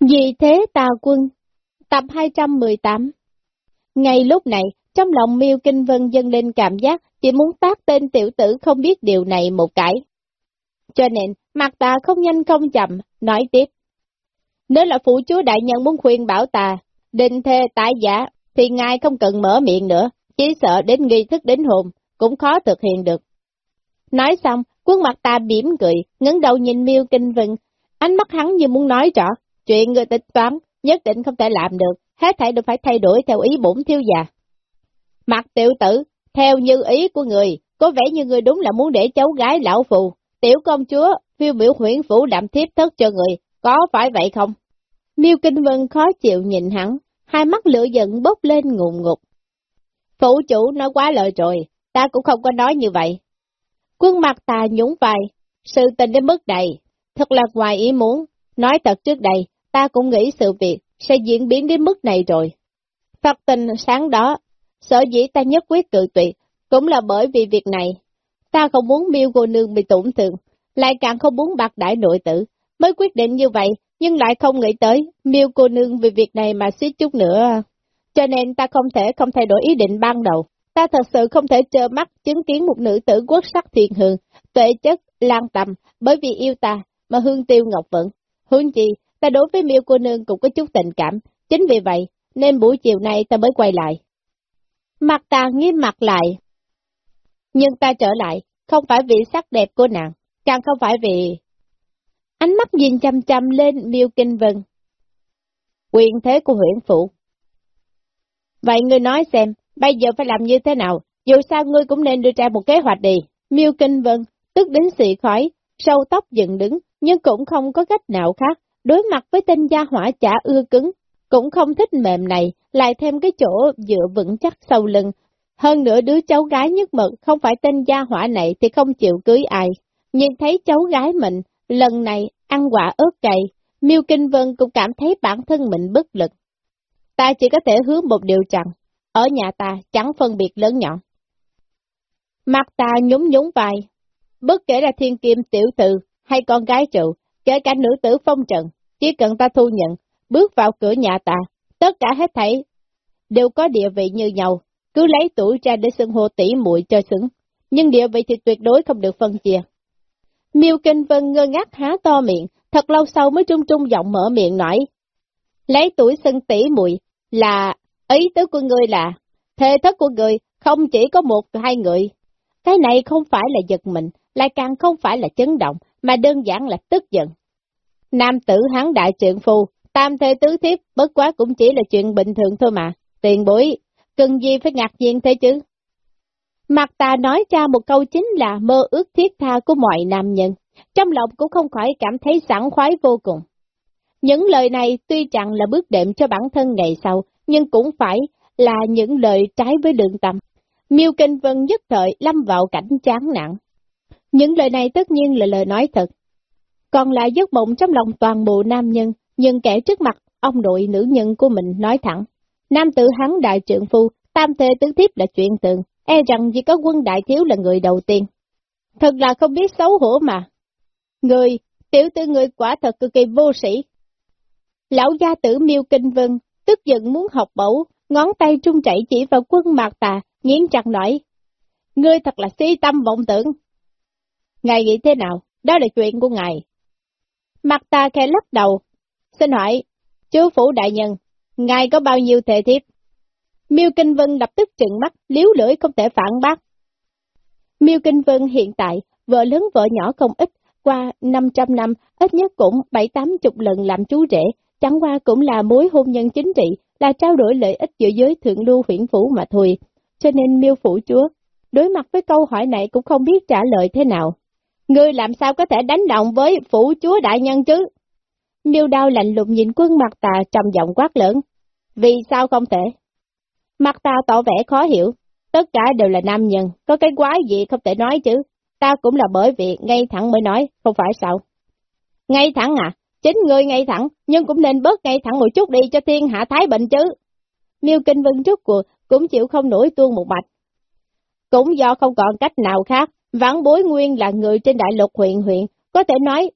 Vì thế tà quân, tập 218 Ngay lúc này, trong lòng miêu kinh vân dâng lên cảm giác chỉ muốn tác tên tiểu tử không biết điều này một cái. Cho nên, mặt tà không nhanh không chậm, nói tiếp. Nếu là phụ chúa đại nhân muốn khuyên bảo tà, định thê tái giả, thì ngài không cần mở miệng nữa, chỉ sợ đến nghi thức đến hồn, cũng khó thực hiện được. Nói xong, quân mặt ta biểm cười, ngẩng đầu nhìn miêu kinh vân, ánh mắt hắn như muốn nói rõ, chuyện người tính toán, nhất định không thể làm được, hết thảy đều phải thay đổi theo ý bổn thiếu già. Mặt tiểu tử, theo như ý của người, có vẻ như người đúng là muốn để cháu gái lão phù, tiểu công chúa, phiêu biểu huyển phủ làm thiếp thất cho người, có phải vậy không? Miêu Kinh Vân khó chịu nhìn hắn, hai mắt lửa giận bốc lên ngùn ngục. Phủ chủ nói quá lời rồi, ta cũng không có nói như vậy. Quân mặt ta nhún vai, sự tình đến mức này, thật là ngoài ý muốn, nói thật trước đây, ta cũng nghĩ sự việc sẽ diễn biến đến mức này rồi. Phật tình sáng đó, sở dĩ ta nhất quyết tự tuyệt, cũng là bởi vì việc này. Ta không muốn miêu cô nương bị tổn thương, lại càng không muốn bạc đại nội tử, mới quyết định như vậy, nhưng lại không nghĩ tới, miêu cô nương vì việc này mà suýt chút nữa. Cho nên ta không thể không thay đổi ý định ban đầu. Ta thật sự không thể trơ mắt chứng kiến một nữ tử quốc sắc thiền hương, tuệ chất, lan tầm, bởi vì yêu ta, mà hương tiêu ngọc vẫn. Hương chi, ta đối với miêu cô nương cũng có chút tình cảm, chính vì vậy, nên buổi chiều nay ta mới quay lại. Mặt ta nghiêm mặt lại. Nhưng ta trở lại, không phải vì sắc đẹp của nàng, càng không phải vì... Ánh mắt nhìn chăm chăm lên miêu kinh vân. Quyền thế của huyện phụ. Vậy ngươi nói xem, bây giờ phải làm như thế nào, dù sao ngươi cũng nên đưa ra một kế hoạch đi. Miêu kinh vân, tức đến xị khói, sâu tóc dựng đứng, nhưng cũng không có cách nào khác, đối mặt với tên gia hỏa chả ưa cứng, cũng không thích mềm này, lại thêm cái chỗ dựa vững chắc sau lưng. Hơn nữa đứa cháu gái nhất mực không phải tên gia hỏa này thì không chịu cưới ai. Nhìn thấy cháu gái mình, lần này ăn quả ớt cay, Miêu Kinh Vân cũng cảm thấy bản thân mình bất lực. Ta chỉ có thể hứa một điều rằng, ở nhà ta chẳng phân biệt lớn nhỏ. Mặt ta nhúng nhúng vai, bất kể là thiên kim tiểu tử hay con gái trụ, kể cả nữ tử phong trần, chỉ cần ta thu nhận, bước vào cửa nhà ta, tất cả hết thảy đều có địa vị như nhau, cứ lấy tuổi ra để xưng hô tỉ muội cho xứng, nhưng địa vị thì tuyệt đối không được phân chia. Miêu Kinh Vân ngơ ngác há to miệng, thật lâu sau mới trung trung giọng mở miệng nói. Lấy tuổi xưng tỉ muội là, ý tứ của ngươi là, thê thất của người không chỉ có một hai người. Cái này không phải là giật mình, lại càng không phải là chấn động, mà đơn giản là tức giận. Nam tử hắn đại trượng phu, tam thê tứ thiếp, bất quá cũng chỉ là chuyện bình thường thôi mà. Tiền bối, cần gì phải ngạc nhiên thế chứ? Mặt ta nói ra một câu chính là mơ ước thiết tha của mọi nam nhân, trong lòng cũng không khỏi cảm thấy sẵn khoái vô cùng. Những lời này tuy chẳng là bước đệm cho bản thân ngày sau, nhưng cũng phải là những lời trái với đường tâm. Miêu Kinh Vân nhất thời lâm vào cảnh chán nặng. Những lời này tất nhiên là lời nói thật. Còn lại giấc mộng trong lòng toàn bộ nam nhân, nhưng kẻ trước mặt ông nội nữ nhân của mình nói thẳng. Nam tử hắn đại trượng phu, tam thê tứ thiếp là chuyện tường, e rằng chỉ có quân đại thiếu là người đầu tiên. Thật là không biết xấu hổ mà. Người, tiểu tư người quả thật cực kỳ vô sĩ. Lão gia tử miêu kinh vân, tức giận muốn học bẩu, ngón tay trung chảy chỉ vào quân mạc tà, nghiến chặt nói. Ngươi thật là si tâm vọng tưởng. Ngài nghĩ thế nào? Đó là chuyện của ngài. Mặt ta khẽ lắc đầu. Xin hỏi, chú phủ đại nhân, ngài có bao nhiêu thề thiếp? Miêu Kinh Vân lập tức trừng mắt, liếu lưỡi không thể phản bác. Miêu Kinh Vân hiện tại, vợ lớn vợ nhỏ không ít, qua 500 năm, ít nhất cũng 7-80 lần làm chú rể, chẳng qua cũng là mối hôn nhân chính trị, là trao đổi lợi ích giữa giới thượng lưu huyện phủ mà thôi. Cho nên miêu phủ chúa, đối mặt với câu hỏi này cũng không biết trả lời thế nào. Ngươi làm sao có thể đánh động với phủ chúa đại nhân chứ? Miêu đao lạnh lùng nhìn quân mặt tà trầm giọng quát lớn. Vì sao không thể? Mặt ta tỏ vẻ khó hiểu, tất cả đều là nam nhân, có cái quái gì không thể nói chứ, ta cũng là bởi vì ngay thẳng mới nói, không phải sao. Ngay thẳng à, chính ngươi ngay thẳng, nhưng cũng nên bớt ngay thẳng một chút đi cho thiên hạ thái bệnh chứ. Miêu Kinh Vân trước cuộc cũng chịu không nổi tuôn một mạch. Cũng do không còn cách nào khác, vãn bối nguyên là người trên đại lục huyện huyện, có thể nói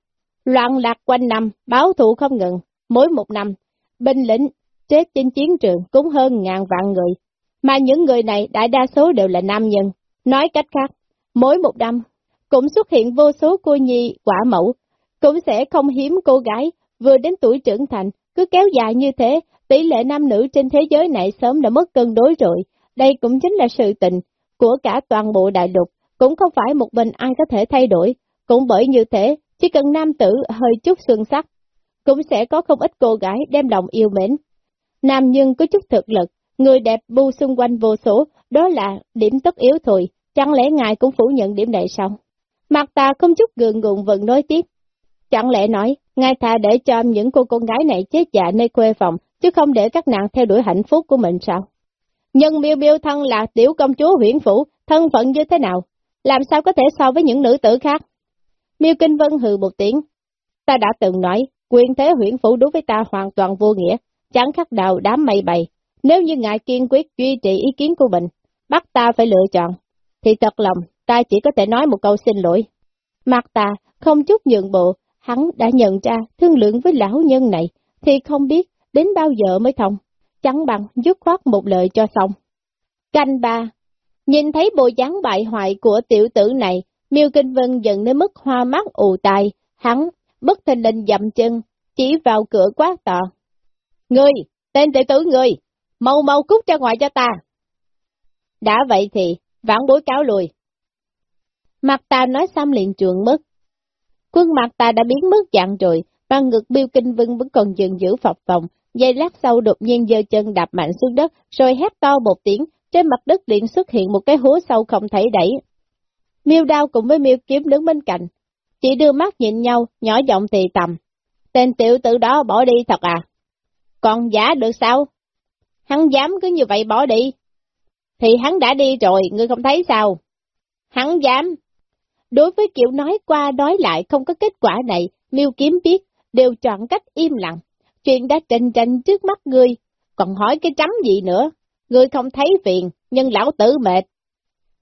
loạn lạc quanh năm, báo thụ không ngừng, mỗi một năm, binh lĩnh chết trên chiến trường cũng hơn ngàn vạn người, mà những người này đại đa số đều là nam nhân. Nói cách khác, mỗi một năm cũng xuất hiện vô số cô nhi quả mẫu, cũng sẽ không hiếm cô gái vừa đến tuổi trưởng thành, cứ kéo dài như thế, tỷ lệ nam nữ trên thế giới này sớm đã mất cân đối rồi. Đây cũng chính là sự tình của cả toàn bộ đại lục, cũng không phải một mình ai có thể thay đổi. Cũng bởi như thế, chỉ cần nam tử hơi chút xương sắc, cũng sẽ có không ít cô gái đem lòng yêu mến. Nam nhân có chút thực lực, người đẹp bu xung quanh vô số, đó là điểm tất yếu thôi, chẳng lẽ ngài cũng phủ nhận điểm này sao? Mặt ta không chút gượng gượng vẫn nói tiếp. Chẳng lẽ nói, ngài thà để cho những cô con gái này chết dạ nơi quê phòng, chứ không để các nàng theo đuổi hạnh phúc của mình sao? nhân miêu miêu thân là tiểu công chúa huyện phủ, thân phận như thế nào? Làm sao có thể so với những nữ tử khác? Miêu Kinh Vân hừ một tiếng. Ta đã từng nói, quyền thế huyện phủ đối với ta hoàn toàn vô nghĩa, chẳng khác nào đám mây bày. Nếu như ngài kiên quyết duy trì ý kiến của mình, bắt ta phải lựa chọn, thì thật lòng, ta chỉ có thể nói một câu xin lỗi. Mặt ta không chút nhượng bộ, hắn đã nhận ra thương lượng với lão nhân này, thì không biết đến bao giờ mới thông, chẳng bằng dứt khoát một lời cho xong. Canh ba, nhìn thấy bộ dáng bại hoại của tiểu tử này, miêu Kinh Vân giận đến mức hoa mắt ù tai, hắn bất thình lình dậm chân, chỉ vào cửa quát to. Ngươi, tên tiểu tử ngươi, mau mau cút ra ngoài cho ta. Đã vậy thì, vãn bối cáo lùi. Mặt ta nói xong liền trượng mất. Quân mặt ta đã biến mất dạng rồi, và ngực Biêu Kinh Vân vẫn còn dừng giữ phập phòng, giây lát sau đột nhiên giơ chân đạp mạnh xuống đất, rồi hét to một tiếng, trên mặt đất liền xuất hiện một cái hố sâu không thể đẩy. Miêu đao cùng với miêu kiếm đứng bên cạnh, chỉ đưa mắt nhìn nhau, nhỏ giọng thì tầm. Tên tiểu tử đó bỏ đi thật à? Còn giả được sao? Hắn dám cứ như vậy bỏ đi. Thì hắn đã đi rồi, ngươi không thấy sao? Hắn dám. Đối với kiểu nói qua nói lại không có kết quả này, miêu kiếm biết, đều chọn cách im lặng. Chuyện đã trình trình trước mắt ngươi, còn hỏi cái chấm gì nữa? Ngươi không thấy phiền, nhưng lão tử mệt.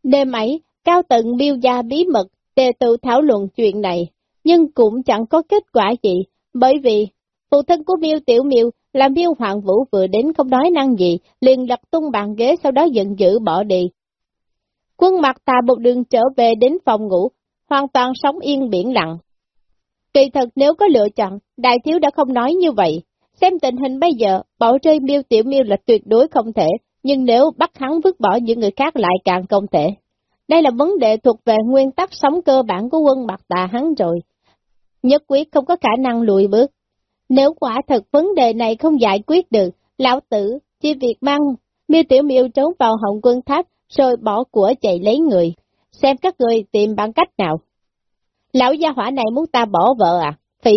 Đêm ấy, cao tận miêu gia bí mật, tề tự thảo luận chuyện này, nhưng cũng chẳng có kết quả gì, bởi vì phụ thân của miêu tiểu miêu là miêu hoàng vũ vừa đến không nói năng gì, liền lập tung bàn ghế sau đó giận dữ bỏ đi. Quân mặt tà một đường trở về đến phòng ngủ, hoàn toàn sống yên biển lặng. Kỳ thật nếu có lựa chọn, đại thiếu đã không nói như vậy. Xem tình hình bây giờ, bỏ rơi miêu tiểu miêu là tuyệt đối không thể, nhưng nếu bắt hắn vứt bỏ những người khác lại càng không thể. Đây là vấn đề thuộc về nguyên tắc sống cơ bản của quân mặt tà hắn rồi. Nhất quyết không có khả năng lùi bước. Nếu quả thật vấn đề này không giải quyết được, lão tử chỉ việc mang miêu tiểu miêu trốn vào hồng quân tháp rồi bỏ của chạy lấy người. Xem các người tìm bằng cách nào. Lão gia hỏa này muốn ta bỏ vợ à? Phi,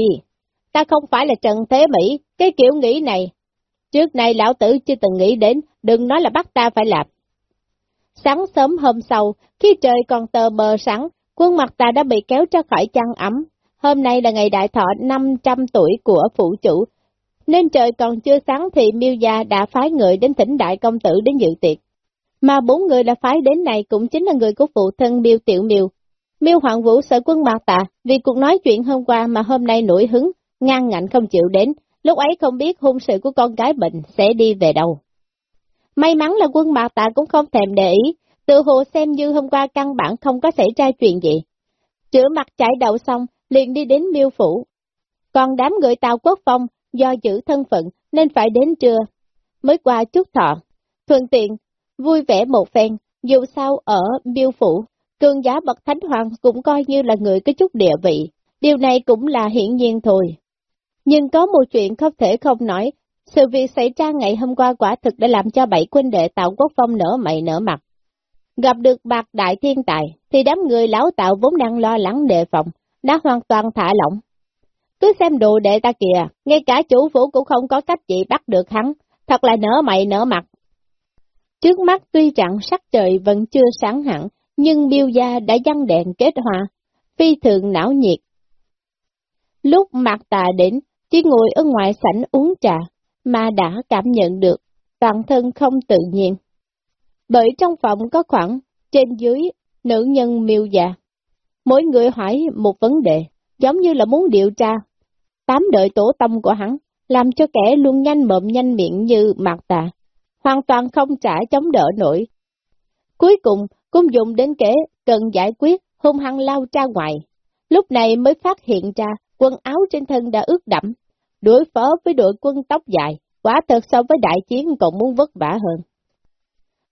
ta không phải là Trần Thế Mỹ, cái kiểu nghĩ này. Trước nay lão tử chưa từng nghĩ đến, đừng nói là bắt ta phải làm. Sáng sớm hôm sau, khi trời còn tờ mờ sáng, quân mặt ta đã bị kéo ra khỏi chăn ấm. Hôm nay là ngày đại thọ 500 tuổi của phụ chủ, nên trời còn chưa sáng thì miêu gia đã phái người đến thỉnh đại công tử đến dự tiệc. Mà bốn người đã phái đến này cũng chính là người của phụ thân miêu tiểu miêu. Miêu Hoàng Vũ sợ quân mặt tạ vì cuộc nói chuyện hôm qua mà hôm nay nổi hứng, ngang ngạnh không chịu đến, lúc ấy không biết hôn sự của con gái bệnh sẽ đi về đâu. May mắn là quân mạc tạ cũng không thèm để ý, tự hồ xem như hôm qua căn bản không có xảy ra chuyện gì. Chữa mặt chải đầu xong, liền đi đến miêu phủ. Còn đám người tàu quốc phong, do giữ thân phận nên phải đến trưa, mới qua chút thọ. Thuận tiện, vui vẻ một phen, dù sao ở miêu phủ, cường giá bậc thánh hoàng cũng coi như là người có chút địa vị, điều này cũng là hiển nhiên thôi. Nhưng có một chuyện không thể không nói, sự việc xảy ra ngày hôm qua quả thực đã làm cho bảy quân đệ tạo quốc phong nở mày nở mặt. Gặp được bạc đại thiên tài, thì đám người lão tạo vốn đang lo lắng đề phòng, đã hoàn toàn thả lỏng. Cứ xem đồ đệ ta kìa, ngay cả chủ phủ cũng không có cách gì bắt được hắn, thật là nở mày nở mặt. Trước mắt tuy rằng sắc trời vẫn chưa sáng hẳn, nhưng biêu gia đã dăng đèn kết hòa, phi thường não nhiệt. Lúc mặt tà đến, chỉ ngồi ở ngoài sảnh uống trà, mà đã cảm nhận được toàn thân không tự nhiên. Bởi trong phòng có khoảng trên dưới nữ nhân miêu già. Mỗi người hỏi một vấn đề, giống như là muốn điều tra. Tám đợi tổ tâm của hắn, làm cho kẻ luôn nhanh mộm nhanh miệng như mặt tà, hoàn toàn không trả chống đỡ nổi. Cuối cùng, cũng dùng đến kẻ cần giải quyết, hung hăng lao ra ngoài. Lúc này mới phát hiện ra quần áo trên thân đã ướt đẫm, đối phó với đội quân tóc dài, quả thật so với đại chiến còn muốn vất vả hơn.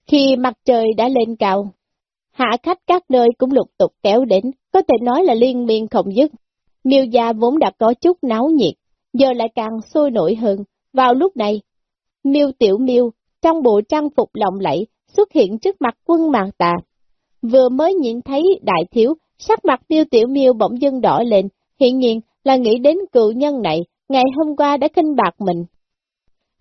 Khi mặt trời đã lên cao, hạ khách các nơi cũng lục tục kéo đến, có thể nói là liên miên không dứt. Miêu gia vốn đã có chút náo nhiệt, giờ lại càng sôi nổi hơn. Vào lúc này, Miêu Tiểu Miêu trong bộ trang phục lộng lẫy xuất hiện trước mặt quân mạc tà. Vừa mới nhìn thấy đại thiếu, sắc mặt Miêu Tiểu Miêu bỗng dưng đỏ lên, hiện nhiên là nghĩ đến cựu nhân này, ngày hôm qua đã kinh bạc mình.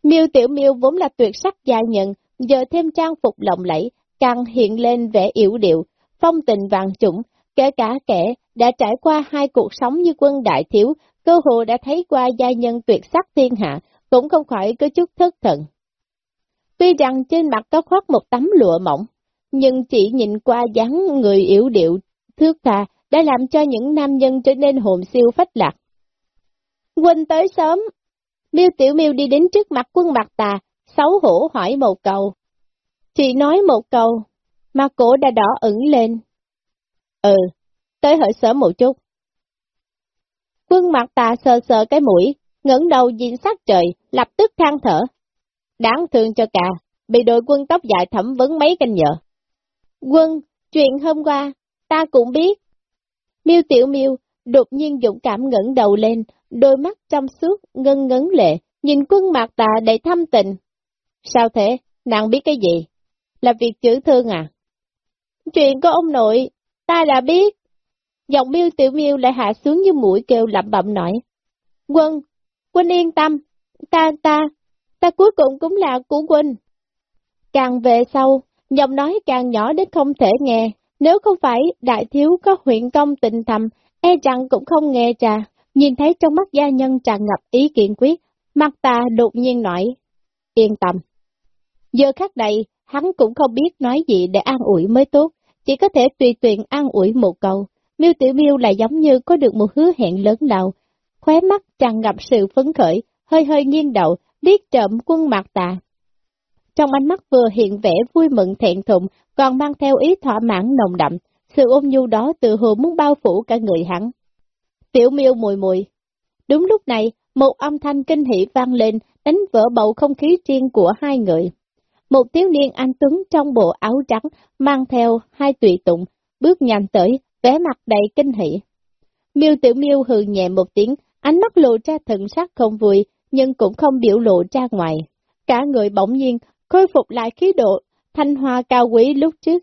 Miêu Tiểu Miêu vốn là tuyệt sắc gia nhân giờ thêm trang phục lộng lẫy, càng hiện lên vẻ yếu điệu, phong tình vàng chủng, kể cả kẻ đã trải qua hai cuộc sống như quân đại thiếu, cơ hồ đã thấy qua gia nhân tuyệt sắc thiên hạ, cũng không khỏi có chút thất thần. Tuy rằng trên mặt có khoác một tấm lụa mỏng, nhưng chỉ nhìn qua dáng người yếu điệu, thước tha, đã làm cho những nam nhân trở nên hồn siêu phách lạc. Huynh tới sớm, miêu tiểu miêu đi đến trước mặt quân mặt tà, xấu hổ hỏi một câu. Chị nói một câu, mà cổ đã đỏ ửng lên. Ừ, tới hỏi sớm một chút. Quân mặt tà sờ sờ cái mũi, ngẩng đầu nhìn sắc trời, lập tức than thở. Đáng thương cho cả, bị đội quân tóc dài thẩm vấn mấy canh giờ. Quân, chuyện hôm qua, ta cũng biết. Miêu tiểu miêu, đột nhiên dũng cảm ngẩng đầu lên, đôi mắt trong suốt, ngân ngấn lệ, nhìn quân mặt tà đầy thâm tình. Sao thế, nàng biết cái gì? Là việc chữ thương à? Chuyện của ông nội, ta đã biết. Giọng miêu tiểu miêu lại hạ xuống như mũi kêu lẩm bẩm nói. Quân, quân yên tâm, ta, ta, ta cuối cùng cũng là của quân. Càng về sau, giọng nói càng nhỏ đến không thể nghe, nếu không phải đại thiếu có huyện công tình thầm, e rằng cũng không nghe trà. Nhìn thấy trong mắt gia nhân tràn ngập ý kiện quyết, mặt ta đột nhiên nói Yên tâm. Giờ khác này, hắn cũng không biết nói gì để an ủi mới tốt, chỉ có thể tùy tiện an ủi một câu. Miêu Tiểu Miêu lại giống như có được một hứa hẹn lớn lao, khóe mắt tràn ngập sự phấn khởi, hơi hơi nghiêng đầu, liếc trộm quân mặt tà. Trong ánh mắt vừa hiện vẻ vui mừng thẹn thùng, còn mang theo ý thỏa mãn nồng đậm, sự ôn nhu đó tự hồ muốn bao phủ cả người hắn. Tiểu miêu mùi mùi. Đúng lúc này, một âm thanh kinh hỉ vang lên, đánh vỡ bầu không khí riêng của hai người. Một thiếu niên anh Tuấn trong bộ áo trắng, mang theo hai tùy tụng, bước nhanh tới, vẻ mặt đầy kinh hỉ. Miêu tiểu miêu hừ nhẹ một tiếng, ánh mắt lộ ra thần sắc không vui, nhưng cũng không biểu lộ ra ngoài. Cả người bỗng nhiên, khôi phục lại khí độ, thanh hoa cao quý lúc trước.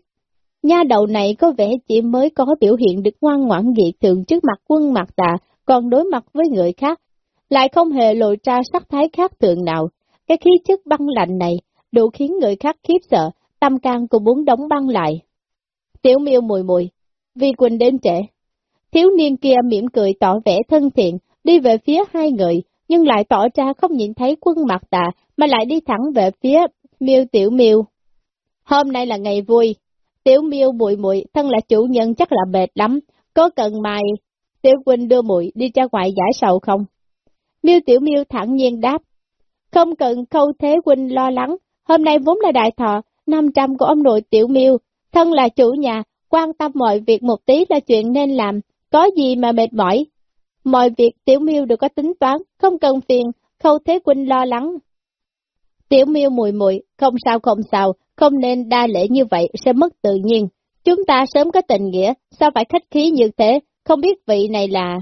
Nha đầu này có vẻ chỉ mới có biểu hiện được ngoan ngoãn dị thường trước mặt quân mặt tà, còn đối mặt với người khác, lại không hề lộ ra sắc thái khác thường nào. Cái khí chất băng lạnh này, đủ khiến người khác khiếp sợ, tâm can cũng muốn đóng băng lại. Tiểu miêu mùi mùi, vì Quỳnh đến trễ. Thiếu niên kia mỉm cười tỏ vẻ thân thiện, đi về phía hai người, nhưng lại tỏ ra không nhìn thấy quân mặt tà, mà lại đi thẳng về phía miêu tiểu miêu. Hôm nay là ngày vui, tiểu miêu muội muội thân là chủ nhân chắc là mệt lắm, có cần mày, tiểu Quỳnh đưa muội đi ra ngoài giải sầu không? Miêu tiểu miêu thẳng nhiên đáp, không cần khâu thế huynh lo lắng, hôm nay vốn là đại thọ, 500 của ông nội tiểu miêu, thân là chủ nhà, quan tâm mọi việc một tí là chuyện nên làm, có gì mà mệt mỏi. Mọi việc tiểu miêu đều có tính toán, không cần phiền, khâu thế huynh lo lắng. Tiểu miêu mùi mùi, không sao không sao, không nên đa lễ như vậy sẽ mất tự nhiên. Chúng ta sớm có tình nghĩa, sao phải khách khí như thế, không biết vị này là...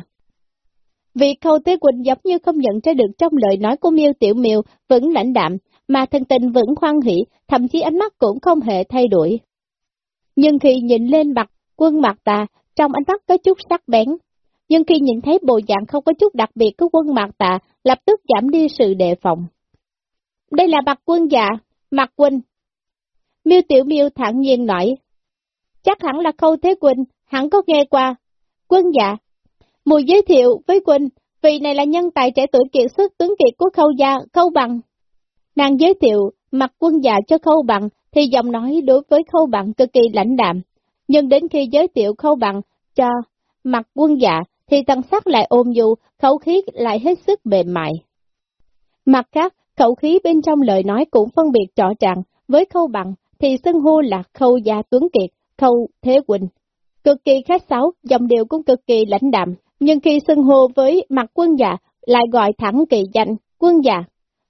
Vì khâu Tế Quỳnh giống như không nhận ra được trong lời nói của miêu Tiểu miêu vẫn lãnh đạm, mà thân tình vẫn khoan hỷ, thậm chí ánh mắt cũng không hề thay đổi. Nhưng khi nhìn lên mặt quân mặt tà, trong ánh mắt có chút sắc bén. Nhưng khi nhìn thấy bộ dạng không có chút đặc biệt của quân mặt tà, lập tức giảm đi sự đề phòng. Đây là mặt quân già mặt quân. Miêu Tiểu miêu thẳng nhiên nói. Chắc hẳn là khâu thế Quỳnh, hẳn có nghe qua. Quân dạ, Mùi giới thiệu với Quỳnh, vì này là nhân tài trẻ tuổi kiệt xuất tướng kiệt của khâu gia, khâu bằng. Nàng giới thiệu mặt quân già cho khâu bằng, thì giọng nói đối với khâu bằng cực kỳ lãnh đạm. Nhưng đến khi giới thiệu khâu bằng cho mặt quân dạ, thì tần sắc lại ôm dù, khẩu khí lại hết sức mềm mại. Mặt khác, khẩu khí bên trong lời nói cũng phân biệt rõ ràng, với khâu bằng thì xưng hô là khâu gia tuấn kiệt, khâu thế quỳnh. Cực kỳ khách sáo, dòng điệu cũng cực kỳ lãnh đạm, nhưng khi xưng hô với mặt quân già lại gọi thẳng kỳ danh, quân già.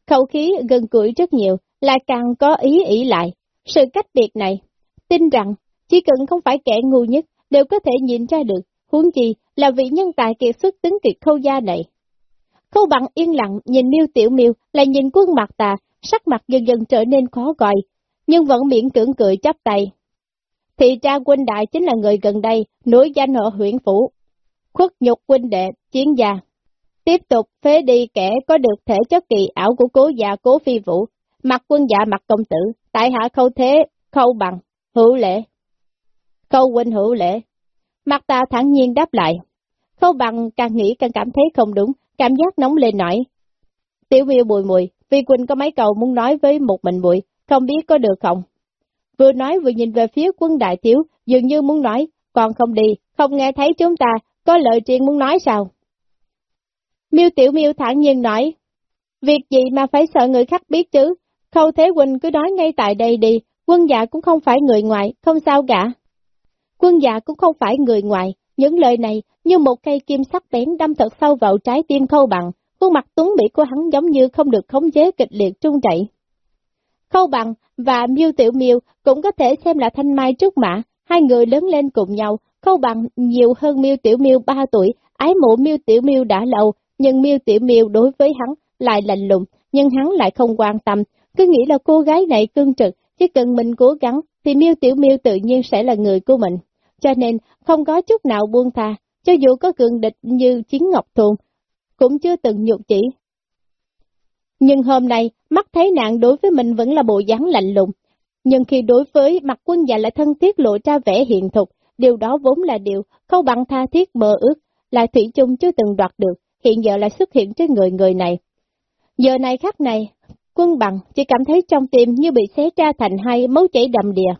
Khẩu khí gần gũi rất nhiều, lại càng có ý ý lại. Sự cách biệt này, tin rằng chỉ cần không phải kẻ ngu nhất đều có thể nhìn ra được, huống chi là vị nhân tài kiệt xuất tính kiệt khâu gia này. Khâu bằng yên lặng nhìn miêu tiểu miêu là nhìn quân mặt tà, sắc mặt dần dần trở nên khó gọi, nhưng vẫn miễn cưỡng cười chắp tay. Thì tra quân đại chính là người gần đây, nổi danh ở huyện phủ. Khuất nhục huynh đệ, chiến gia. Tiếp tục phế đi kẻ có được thể chất kỳ ảo của cố già cố phi vũ, mặt quân dạ mặt công tử, tại hạ khâu thế, khâu bằng, hữu lễ. Khâu huynh hữu lễ. Mặt ta thẳng nhiên đáp lại. Khâu bằng càng nghĩ càng cảm thấy không đúng, cảm giác nóng lên nổi. Tiểu miêu bùi mùi, Vi Quỳnh có mấy câu muốn nói với một mình bụi, không biết có được không? Vừa nói vừa nhìn về phía quân đại thiếu, dường như muốn nói, còn không đi, không nghe thấy chúng ta, có lời chuyện muốn nói sao? Miêu Tiểu Miêu thản nhiên nói, việc gì mà phải sợ người khác biết chứ, Khâu Thế Quỳnh cứ nói ngay tại đây đi, quân dạ cũng không phải người ngoài, không sao cả. Quân dạ cũng không phải người ngoài, những lời này như một cây kim sắc bén đâm thật sâu vào trái tim khâu bằng, khuôn mặt tuấn mỹ của hắn giống như không được khống chế kịch liệt trung chạy. Khâu bằng và miêu tiểu miêu cũng có thể xem là thanh mai trúc mã, hai người lớn lên cùng nhau, khâu bằng nhiều hơn miêu tiểu miêu 3 tuổi, ái mộ miêu tiểu miêu đã lâu, nhưng miêu tiểu miêu đối với hắn lại lạnh lùng, nhưng hắn lại không quan tâm, cứ nghĩ là cô gái này cương trực, chỉ cần mình cố gắng thì miêu tiểu miêu tự nhiên sẽ là người của mình. Cho nên không có chút nào buông tha, cho dù có cường địch như Chiến Ngọc Thôn, cũng chưa từng nhục chỉ. Nhưng hôm nay, mắt thấy nạn đối với mình vẫn là bộ dáng lạnh lùng. Nhưng khi đối với mặt quân già lại thân thiết lộ ra vẻ hiện thực, điều đó vốn là điều không bằng tha thiết mơ ước, lại thủy chung chưa từng đoạt được, hiện giờ lại xuất hiện trên người người này. Giờ này khắc này, quân bằng chỉ cảm thấy trong tim như bị xé ra thành hai máu chảy đầm đìa.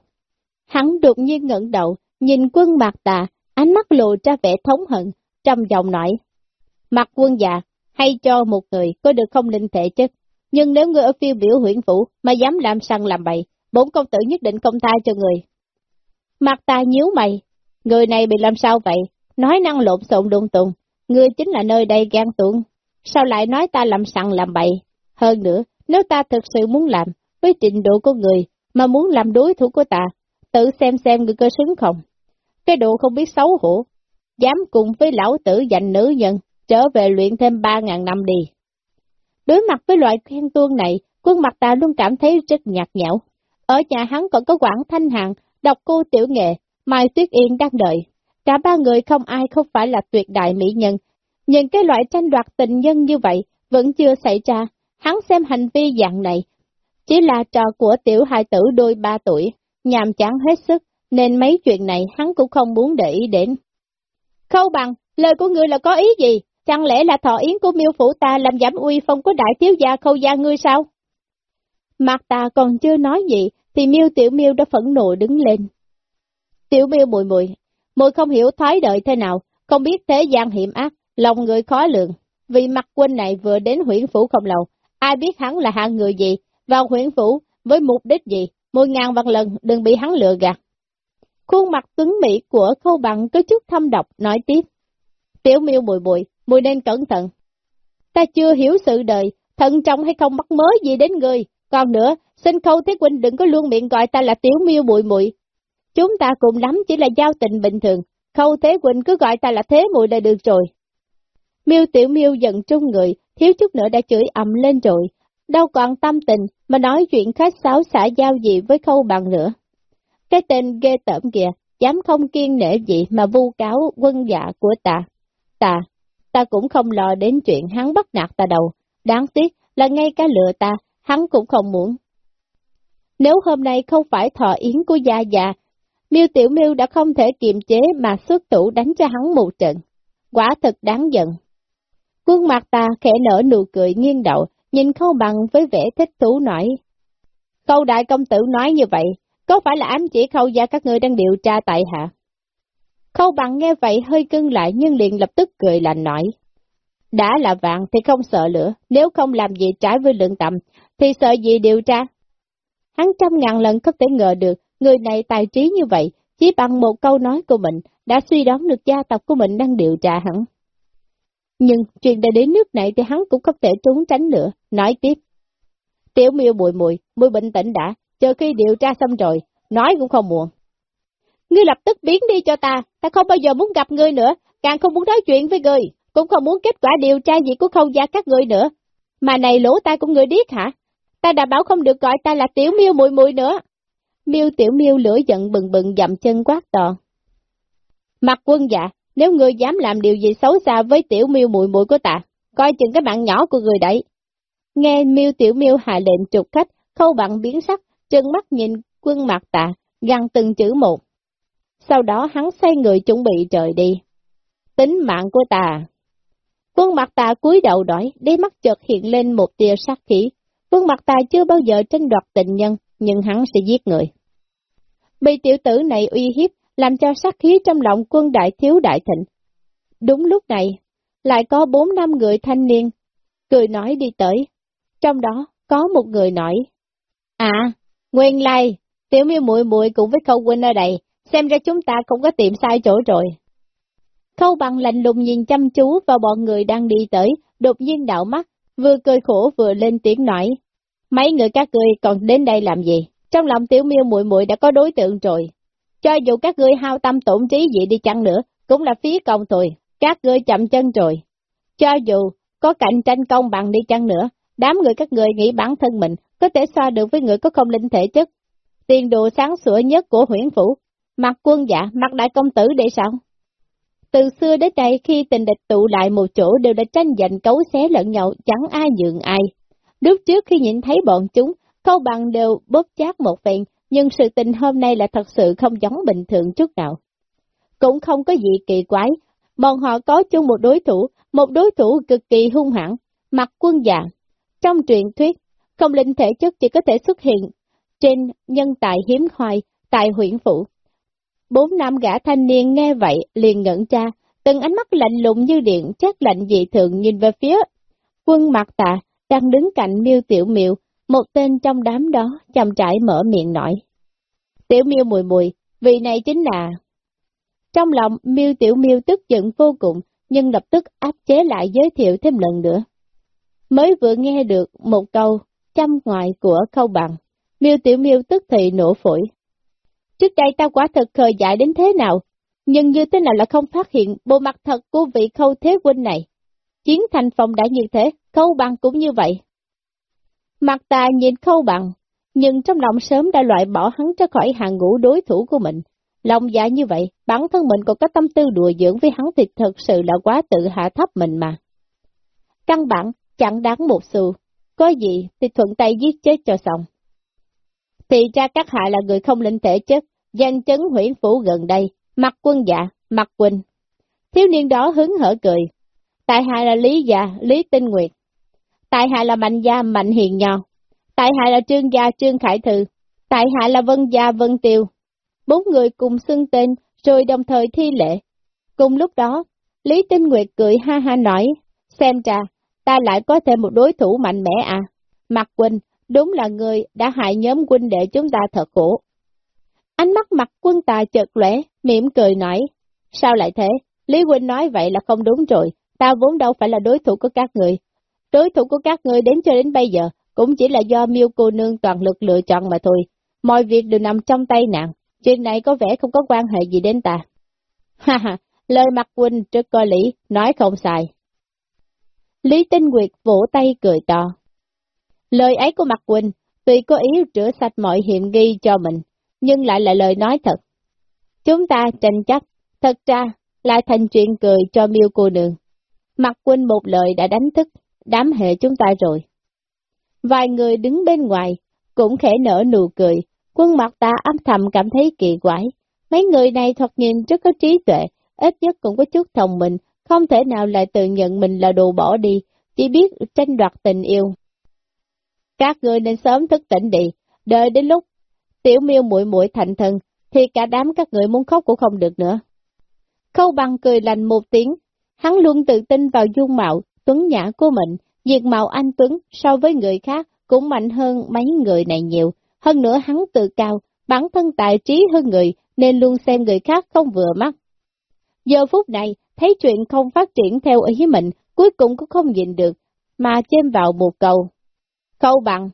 Hắn đột nhiên ngẩng đầu, nhìn quân mạc tà, ánh mắt lộ ra vẻ thống hận, trầm giọng nói. Mặt quân già hay cho một người có được không linh thể chất, nhưng nếu người ở phiêu biểu huyện phủ mà dám làm săn làm bậy, bốn công tử nhất định công tha cho người. Mặt ta nhíu mày, người này bị làm sao vậy? Nói năng lộn xộn đung tùng, người chính là nơi đây gan tuộn. Sao lại nói ta làm săn làm bậy? Hơn nữa, nếu ta thực sự muốn làm, với trình độ của người, mà muốn làm đối thủ của ta, tự xem xem người cơ xứng không. Cái độ không biết xấu hổ, dám cùng với lão tử giành nữ nhân, trở về luyện thêm ba ngàn năm đi. Đối mặt với loại khen tuôn này, quân mặt ta luôn cảm thấy rất nhạt nhẽo. Ở nhà hắn còn có quản thanh hạng, đọc cô tiểu nghệ, Mai Tuyết Yên đang đợi. Cả ba người không ai không phải là tuyệt đại mỹ nhân, nhưng cái loại tranh đoạt tình nhân như vậy vẫn chưa xảy ra. Hắn xem hành vi dạng này, chỉ là trò của tiểu hài tử đôi ba tuổi, nhàm chán hết sức, nên mấy chuyện này hắn cũng không muốn để ý đến. Khâu bằng, lời của ngươi là có ý gì? Chẳng lẽ là thọ yến của miêu phủ ta làm giảm uy phong của đại thiếu gia khâu gia ngươi sao? Mặt ta còn chưa nói gì, thì miêu tiểu miêu đã phẫn nộ đứng lên. Tiểu miêu mùi mùi, mùi không hiểu thái đợi thế nào, không biết thế gian hiểm ác, lòng người khó lường. Vì mặt quân này vừa đến huyện phủ không lâu, ai biết hắn là hạng người gì, vào huyện phủ với mục đích gì, mùi ngàn vạn lần đừng bị hắn lừa gạt. Khuôn mặt tuấn mỹ của khâu bằng có chút thâm độc nói tiếp. Tiểu miêu bùi bùi, mùi nên cẩn thận. Ta chưa hiểu sự đời, thận trọng hay không mắc mới gì đến người. Còn nữa, xin khâu thế huynh đừng có luôn miệng gọi ta là tiểu miêu bụi mùi. Chúng ta cùng lắm chỉ là giao tình bình thường, khâu thế huynh cứ gọi ta là thế mùi là được rồi. Miêu tiểu miêu giận trung người, thiếu chút nữa đã chửi ầm lên rồi, đâu còn tâm tình mà nói chuyện khách sáo xả giao gì với khâu bằng nữa. Cái tên ghê tởm kìa, dám không kiên nể gì mà vu cáo quân dạ của ta. Ta, ta cũng không lo đến chuyện hắn bắt nạt ta đâu, đáng tiếc là ngay cả lựa ta, hắn cũng không muốn. Nếu hôm nay không phải thọ yến của gia già, miêu tiểu miêu đã không thể kiềm chế mà xuất thủ đánh cho hắn một trận. Quả thật đáng giận. Quân mặt ta khẽ nở nụ cười nghiêng đậu, nhìn khâu bằng với vẻ thích thú nói. Khâu đại công tử nói như vậy, có phải là ám chỉ khâu gia các ngươi đang điều tra tại hạ? Khâu bằng nghe vậy hơi cưng lại nhưng liền lập tức cười lạnh nói. Đã là vạn thì không sợ lửa, nếu không làm gì trái với lượng tầm, thì sợ gì điều tra. Hắn trăm ngàn lần có thể ngờ được, người này tài trí như vậy, chỉ bằng một câu nói của mình, đã suy đoán được gia tộc của mình đang điều tra hắn. Nhưng chuyện đã đến nước này thì hắn cũng không thể trốn tránh nữa, nói tiếp. Tiểu miêu bụi mùi, mùi bình tĩnh đã, chờ khi điều tra xong rồi, nói cũng không muộn. Ngươi lập tức biến đi cho ta, ta không bao giờ muốn gặp ngươi nữa, càng không muốn nói chuyện với ngươi, cũng không muốn kết quả điều tra gì của khâu gia các ngươi nữa. Mà này lỗ tai của ngươi điếc hả? Ta đã bảo không được gọi ta là tiểu miêu mùi mùi nữa. Miêu tiểu miêu lửa giận bừng bừng dậm chân quát to. Mặt quân dạ, nếu ngươi dám làm điều gì xấu xa với tiểu miêu mùi mùi của ta, coi chừng cái bạn nhỏ của người đấy. Nghe miêu tiểu miêu hạ lệnh trục khách, khâu bằng biến sắc, chân mắt nhìn quân mặt tạ, gằn từng chữ một. Sau đó hắn xoay người chuẩn bị trời đi. Tính mạng của ta. Quân mặt ta cúi đầu đói, đế mắt chợt hiện lên một tia sát khí. Quân mặt ta chưa bao giờ tranh đoạt tình nhân, nhưng hắn sẽ giết người. Bị tiểu tử này uy hiếp, làm cho sát khí trong lòng quân đại thiếu đại thịnh. Đúng lúc này, lại có bốn năm người thanh niên, cười nói đi tới. Trong đó, có một người nói, À, nguyên lai, tiểu miêu muội muội cùng với khâu huynh ở đây, xem ra chúng ta không có tìm sai chỗ rồi. Khâu bằng lạnh lùng nhìn chăm chú vào bọn người đang đi tới, đột nhiên đạo mắt, vừa cười khổ vừa lên tiếng nói. Mấy người các ngươi còn đến đây làm gì? Trong lòng tiểu miêu muội muội đã có đối tượng rồi. Cho dù các ngươi hao tâm tổn trí gì đi chăng nữa, cũng là phí công thôi, các ngươi chậm chân rồi. Cho dù có cạnh tranh công bằng đi chăng nữa, đám người các ngươi nghĩ bản thân mình có thể so được với người có không linh thể chất. Tiền đồ sáng sủa nhất của huyện phủ, mặt quân dạ, mặt đại công tử để sao? Từ xưa đến nay khi tình địch tụ lại một chỗ đều đã tranh giành cấu xé lẫn nhau, chẳng ai nhượng ai. Lúc trước khi nhìn thấy bọn chúng, câu bằng đều bóp chát một phen, nhưng sự tình hôm nay là thật sự không giống bình thường chút nào. Cũng không có gì kỳ quái, bọn họ có chung một đối thủ, một đối thủ cực kỳ hung hãn, mặt quân dạ. Trong truyền thuyết, không linh thể chất chỉ có thể xuất hiện trên nhân tài hiếm hoài tại huyện phủ. Bốn nam gã thanh niên nghe vậy liền ngẩn cha, từng ánh mắt lạnh lùng như điện, chắc lạnh dị thường nhìn về phía quân mặt tạ, đang đứng cạnh miêu tiểu Miêu. một tên trong đám đó chầm trải mở miệng nói. Tiểu miêu mùi mùi, vị này chính là... Trong lòng miêu tiểu miêu tức giận vô cùng, nhưng lập tức áp chế lại giới thiệu thêm lần nữa. Mới vừa nghe được một câu trăm ngoài của khâu bằng, miêu tiểu miêu tức thì nổ phổi. Trước đây ta quả thật khờ dại đến thế nào, nhưng như thế nào là không phát hiện bộ mặt thật của vị khâu thế huynh này. Chiến thành phòng đã như thế, khâu bằng cũng như vậy. Mặt ta nhìn khâu bằng, nhưng trong lòng sớm đã loại bỏ hắn ra khỏi hàng ngũ đối thủ của mình. Lòng dạ như vậy, bản thân mình còn có tâm tư đùa dưỡng với hắn thì thật sự là quá tự hạ thấp mình mà. Căn bản, chẳng đáng một xu, có gì thì thuận tay giết chết cho xong. Thì ra các hạ là người không linh thể chất, danh chấn huyện phủ gần đây, mặt quân dạ, mặt quỳnh. Thiếu niên đó hứng hở cười. Tại hạ là Lý Dạ, Lý Tinh Nguyệt. Tại hạ là Mạnh Gia, Mạnh Hiền Nho. Tại hạ là Trương Gia, Trương Khải Thư. Tại hạ là Vân Gia, Vân Tiêu. Bốn người cùng xưng tên, rồi đồng thời thi lễ. Cùng lúc đó, Lý Tinh Nguyệt cười ha ha nói, xem ra, ta lại có thêm một đối thủ mạnh mẽ à. Mặt Quỳnh, đúng là người đã hại nhóm huynh đệ chúng ta thật khổ. Ánh mắt mặt quân tà chợt lẻ, mỉm cười nói, sao lại thế? Lý Huynh nói vậy là không đúng rồi, ta vốn đâu phải là đối thủ của các người. Đối thủ của các người đến cho đến bây giờ, cũng chỉ là do miêu cô nương toàn lực lựa chọn mà thôi. Mọi việc đều nằm trong tay nàng, chuyện này có vẻ không có quan hệ gì đến ta. Ha ha, lời mặt huynh trước coi lý, nói không sai. Lý Tinh Nguyệt vỗ tay cười to. Lời ấy của mặt quỳnh tuy có ý rửa sạch mọi hiểm nghi cho mình, nhưng lại là lời nói thật. Chúng ta tranh chấp, thật ra lại thành chuyện cười cho miêu cô nương. Mặt quỳnh một lời đã đánh thức đám hệ chúng ta rồi. Vài người đứng bên ngoài, cũng khẽ nở nụ cười, quân mặt ta âm thầm cảm thấy kỳ quái. Mấy người này thật nhìn rất có trí tuệ, ít nhất cũng có chút thông minh, không thể nào lại tự nhận mình là đồ bỏ đi, chỉ biết tranh đoạt tình yêu. Các người nên sớm thức tỉnh đi, đợi đến lúc tiểu miêu muội muội thành thân, thì cả đám các người muốn khóc cũng không được nữa. Khâu bằng cười lành một tiếng, hắn luôn tự tin vào dung mạo, tuấn nhã của mình, diệt mạo anh Tuấn so với người khác cũng mạnh hơn mấy người này nhiều. Hơn nữa hắn tự cao, bản thân tài trí hơn người, nên luôn xem người khác không vừa mắt. Giờ phút này, thấy chuyện không phát triển theo ý mình, cuối cùng cũng không nhìn được, mà chêm vào một cầu. Câu bằng,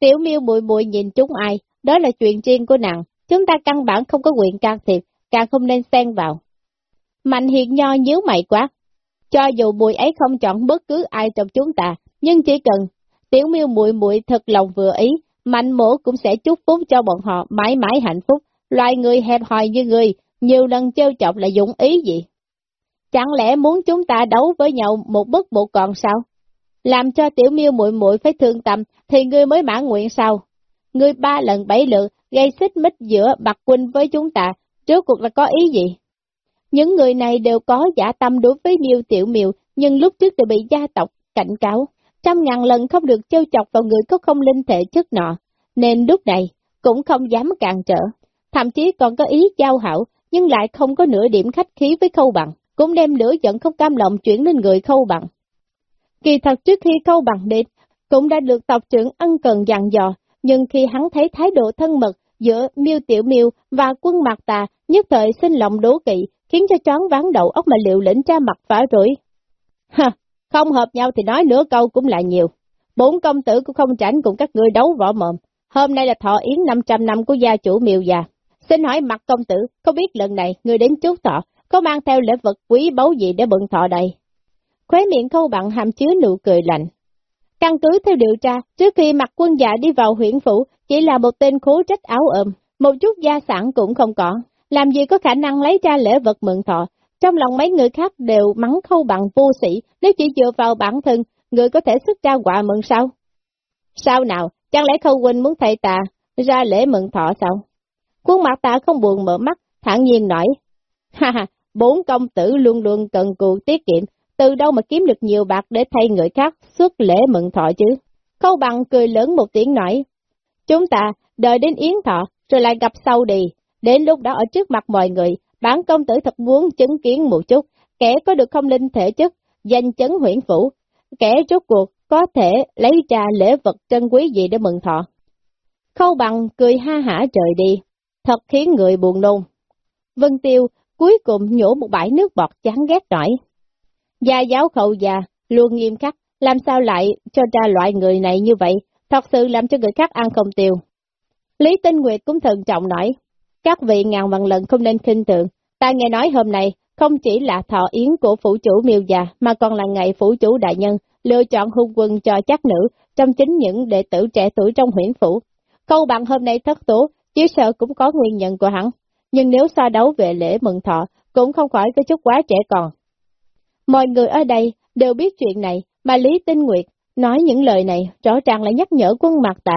tiểu miêu bụi bụi nhìn chúng ai, đó là chuyện riêng của nàng, chúng ta căn bản không có quyền can thiệp, càng không nên xen vào. Mạnh hiện nho nhíu mày quá, cho dù bụi ấy không chọn bất cứ ai trong chúng ta, nhưng chỉ cần tiểu miêu muội muội thật lòng vừa ý, mạnh mổ cũng sẽ chúc phúc cho bọn họ mãi mãi hạnh phúc. Loài người hẹp hòi như người, nhiều lần trêu chọc là dụng ý gì? Chẳng lẽ muốn chúng ta đấu với nhau một bất một còn sao? Làm cho tiểu miêu muội muội phải thương tâm, thì ngươi mới mãn nguyện sao? Ngươi ba lần bảy lượt gây xích mích giữa bạc huynh với chúng ta, trước cuộc là có ý gì? Những người này đều có giả tâm đối với miêu tiểu miêu, nhưng lúc trước đều bị gia tộc cảnh cáo, trăm ngàn lần không được trêu chọc vào người có không linh thể chất nọ, nên lúc này cũng không dám cản trở, thậm chí còn có ý giao hảo, nhưng lại không có nửa điểm khách khí với khâu bằng, cũng đem lửa giận không cam lòng chuyển lên người khâu bằng. Kỳ thật trước khi câu bằng địch, cũng đã được tộc trưởng ân cần dặn dò, nhưng khi hắn thấy thái độ thân mật giữa miêu tiểu miêu và quân mạc tà, nhất thời sinh lòng đố kỵ, khiến cho choáng ván đầu óc mà liệu lĩnh cha mặt phá rủi. Ha, không hợp nhau thì nói nửa câu cũng là nhiều. Bốn công tử cũng không tránh cùng các ngươi đấu võ mồm. Hôm nay là thọ yến 500 năm của gia chủ miêu già. Xin hỏi mặt công tử, không biết lần này người đến chúc thọ, có mang theo lễ vật quý báu gì để bận thọ đây? Khóe miệng khâu bằng hàm chứa nụ cười lạnh. Căn cứ theo điều tra, trước khi mặt quân dạ đi vào huyện phủ, chỉ là một tên khố trách áo ôm, một chút gia sản cũng không có, làm gì có khả năng lấy ra lễ vật mượn thọ. Trong lòng mấy người khác đều mắng khâu bằng vô sĩ, nếu chỉ dựa vào bản thân, người có thể xuất ra quà mượn sao? Sao nào, chẳng lẽ khâu huynh muốn thầy tà ra lễ mượn thọ sao? Quân mặt Tà không buồn mở mắt, thản nhiên nói, ha ha, bốn công tử luôn luôn cần cù tiết kiệm, từ đâu mà kiếm được nhiều bạc để thay người khác xuất lễ mừng thọ chứ? Khâu bằng cười lớn một tiếng nói, chúng ta đợi đến yến thọ, rồi lại gặp sau đi, đến lúc đó ở trước mặt mọi người, bản công tử thật muốn chứng kiến một chút, kẻ có được không linh thể chất, danh chấn huyện phủ, kẻ rốt cuộc có thể lấy ra lễ vật trân quý gì để mừng thọ. Khâu bằng cười ha hả trời đi, thật khiến người buồn nôn. Vân Tiêu cuối cùng nhổ một bãi nước bọt chán ghét nổi. Gia giáo khẩu già, luôn nghiêm khắc, làm sao lại cho ra loại người này như vậy, thật sự làm cho người khác ăn không tiêu. Lý Tinh Nguyệt cũng thận trọng nói, các vị ngàn vạn lần không nên khinh tượng, ta nghe nói hôm nay không chỉ là thọ yến của phủ chủ miêu già mà còn là ngày phủ chủ đại nhân lựa chọn hung quân cho chắc nữ trong chính những đệ tử trẻ tuổi trong huyện phủ. Câu bằng hôm nay thất tố, chỉ sợ cũng có nguyên nhân của hắn, nhưng nếu so đấu về lễ mừng thọ cũng không khỏi có chút quá trẻ còn. Mọi người ở đây đều biết chuyện này, mà Lý Tinh Nguyệt nói những lời này rõ ràng là nhắc nhở quân mặt tà.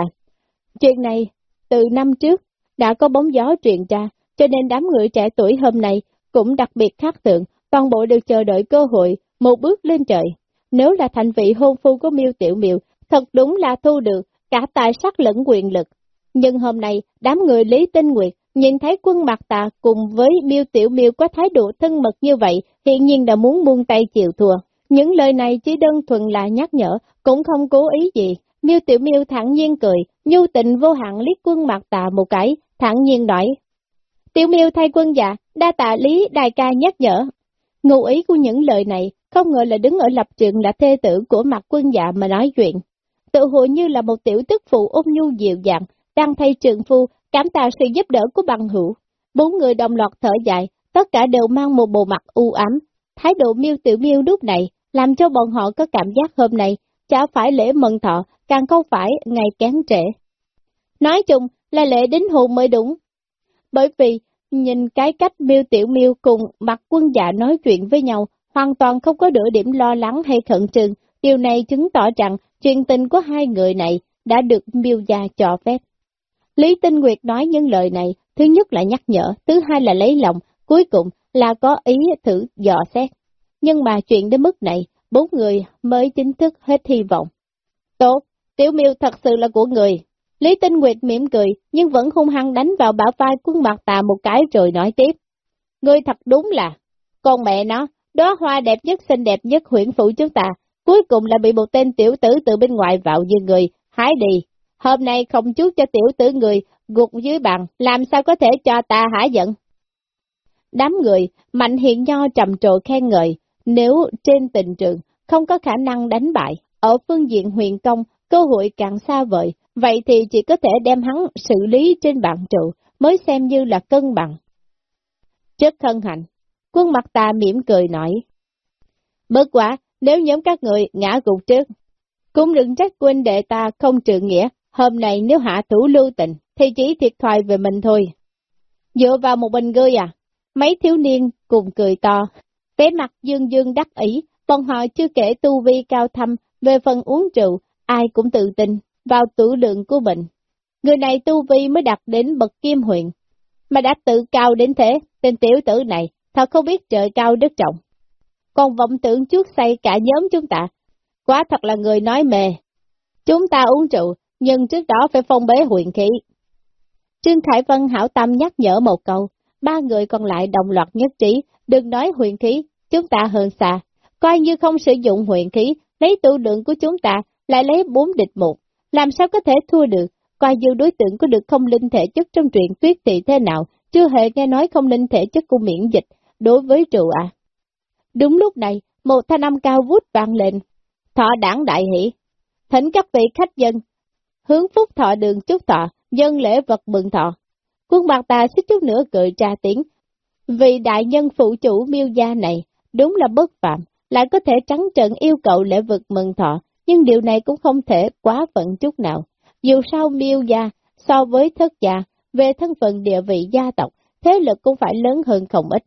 Chuyện này, từ năm trước, đã có bóng gió truyền ra, cho nên đám người trẻ tuổi hôm nay cũng đặc biệt khác tượng, toàn bộ đều chờ đợi cơ hội, một bước lên trời. Nếu là thành vị hôn phu của miêu tiểu miêu, thật đúng là thu được cả tài sắc lẫn quyền lực. Nhưng hôm nay, đám người Lý Tinh Nguyệt nhìn thấy quân mặt tà cùng với miêu tiểu miêu có thái độ thân mật như vậy, hiện nhiên đã muốn buông tay chịu thua. Những lời này chỉ đơn thuần là nhắc nhở, cũng không cố ý gì. Miêu tiểu miêu thẳng nhiên cười, nhu tình vô hạn liếc quân mặt tà một cái, thẳng nhiên nói. Tiểu miêu thay quân dạ, đa tạ lý đại ca nhắc nhở. Ngụ ý của những lời này, không ngờ là đứng ở lập trường là thê tử của mặt quân dạ mà nói chuyện. Tự hội như là một tiểu tức phụ ôm nhu dịu dàng, đang thay trường phu, cảm tạ sự giúp đỡ của bằng hữu. Bốn người đồng loạt thở dài, tất cả đều mang một bộ mặt u ám. Thái độ miêu tiểu miêu lúc này, làm cho bọn họ có cảm giác hôm nay, chả phải lễ mừng thọ, càng không phải ngày kén trễ. Nói chung là lễ đính hôn mới đúng. Bởi vì, nhìn cái cách miêu tiểu miêu cùng mặt quân dạ nói chuyện với nhau, hoàn toàn không có nửa điểm lo lắng hay khẩn trương, điều này chứng tỏ rằng chuyện tình của hai người này đã được miêu gia cho phép. Lý Tinh Nguyệt nói những lời này, thứ nhất là nhắc nhở, thứ hai là lấy lòng, cuối cùng là có ý thử dò xét. Nhưng mà chuyện đến mức này, bốn người mới chính thức hết hy vọng. Tốt, tiểu miêu thật sự là của người. Lý Tinh Nguyệt mỉm cười, nhưng vẫn hung hăng đánh vào bả vai quân mặt tà một cái rồi nói tiếp. Ngươi thật đúng là, con mẹ nó, đó hoa đẹp nhất xinh đẹp nhất huyện phủ chúng ta, cuối cùng là bị một tên tiểu tử từ bên ngoài vào như người, hái đi. Hôm nay không chút cho tiểu tử người gục dưới bàn, làm sao có thể cho ta hả giận? Đám người, Mạnh Hiện Nho trầm trồ khen ngợi, nếu trên tình trường không có khả năng đánh bại, ở phương diện huyền công, cơ hội càng xa vời, vậy thì chỉ có thể đem hắn xử lý trên bàn trụ, mới xem như là cân bằng. Trước thân hạnh, quân mặt ta mỉm cười nói. Bất quá nếu nhóm các người ngã gục trước, cũng đừng trách quân đệ ta không trượng nghĩa, hôm nay nếu hạ thủ lưu tình, thì chỉ thiệt thòi về mình thôi. Dựa vào một bình gươi à? Mấy thiếu niên cùng cười to, vẻ mặt dương dương đắc ý, bọn họ chưa kể tu vi cao thâm, về phần uống rượu, ai cũng tự tin vào tử lượng của mình. Người này tu vi mới đạt đến bậc kim huyện, mà đã tự cao đến thế, tên tiểu tử này thật không biết trời cao đất trọng. Còn vọng tưởng trước say cả nhóm chúng ta, quá thật là người nói mề. Chúng ta uống rượu, nhưng trước đó phải phong bế huyền khí. Trương Khải Vân hảo tâm nhắc nhở một câu, ba người còn lại đồng loạt nhất trí, đừng nói huyền khí, chúng ta hơn xa, coi như không sử dụng huyền khí, lấy tu lượng của chúng ta, lại lấy bốn địch một, làm sao có thể thua được, coi như đối tượng có được không linh thể chất trong truyện tuyết thì thế nào, chưa hề nghe nói không linh thể chất của miễn dịch, đối với trụ à. Đúng lúc này, một thanh âm cao vút vang lên, thọ đảng đại hỷ, thỉnh các vị khách dân, hướng phúc thọ đường chúc thọ, dân lễ vật mừng thọ. Quân bạc ta xích chút nữa cười tra tiếng, vì đại nhân phụ chủ miêu gia này, đúng là bất phạm, lại có thể trắng trợn yêu cầu lễ vật mừng thọ, nhưng điều này cũng không thể quá phận chút nào. Dù sao miêu gia, so với thất gia, về thân phận địa vị gia tộc, thế lực cũng phải lớn hơn không ít.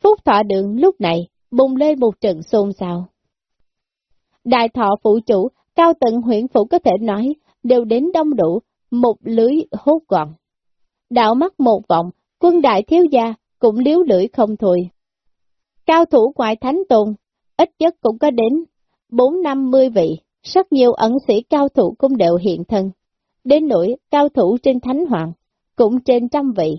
Phúc thọ đường lúc này, bùng lên một trận xôn xao. Đại thọ phụ chủ, cao tận huyện phủ có thể nói, đều đến đông đủ, một lưới hốt gọn. Đạo mắt một vọng, quân đại thiếu gia cũng liếu lưỡi không thôi. Cao thủ ngoại thánh tôn ít nhất cũng có đến bốn năm mươi vị, rất nhiều ẩn sĩ cao thủ cũng đều hiện thân. Đến nỗi cao thủ trên thánh hoàng, cũng trên trăm vị,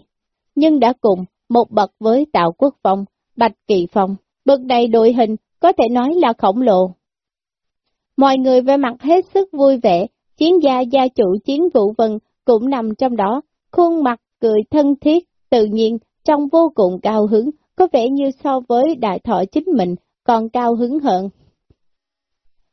nhưng đã cùng một bậc với Tạo Quốc Phong, Bạch Kỳ Phong, bậc này đội hình có thể nói là khổng lồ. Mọi người về mặt hết sức vui vẻ, chiến gia gia chủ chiến vụ vân cũng nằm trong đó, khuôn mặt cười thân thiết, tự nhiên, trong vô cùng cao hứng, có vẻ như so với đại thọ chính mình còn cao hứng hơn.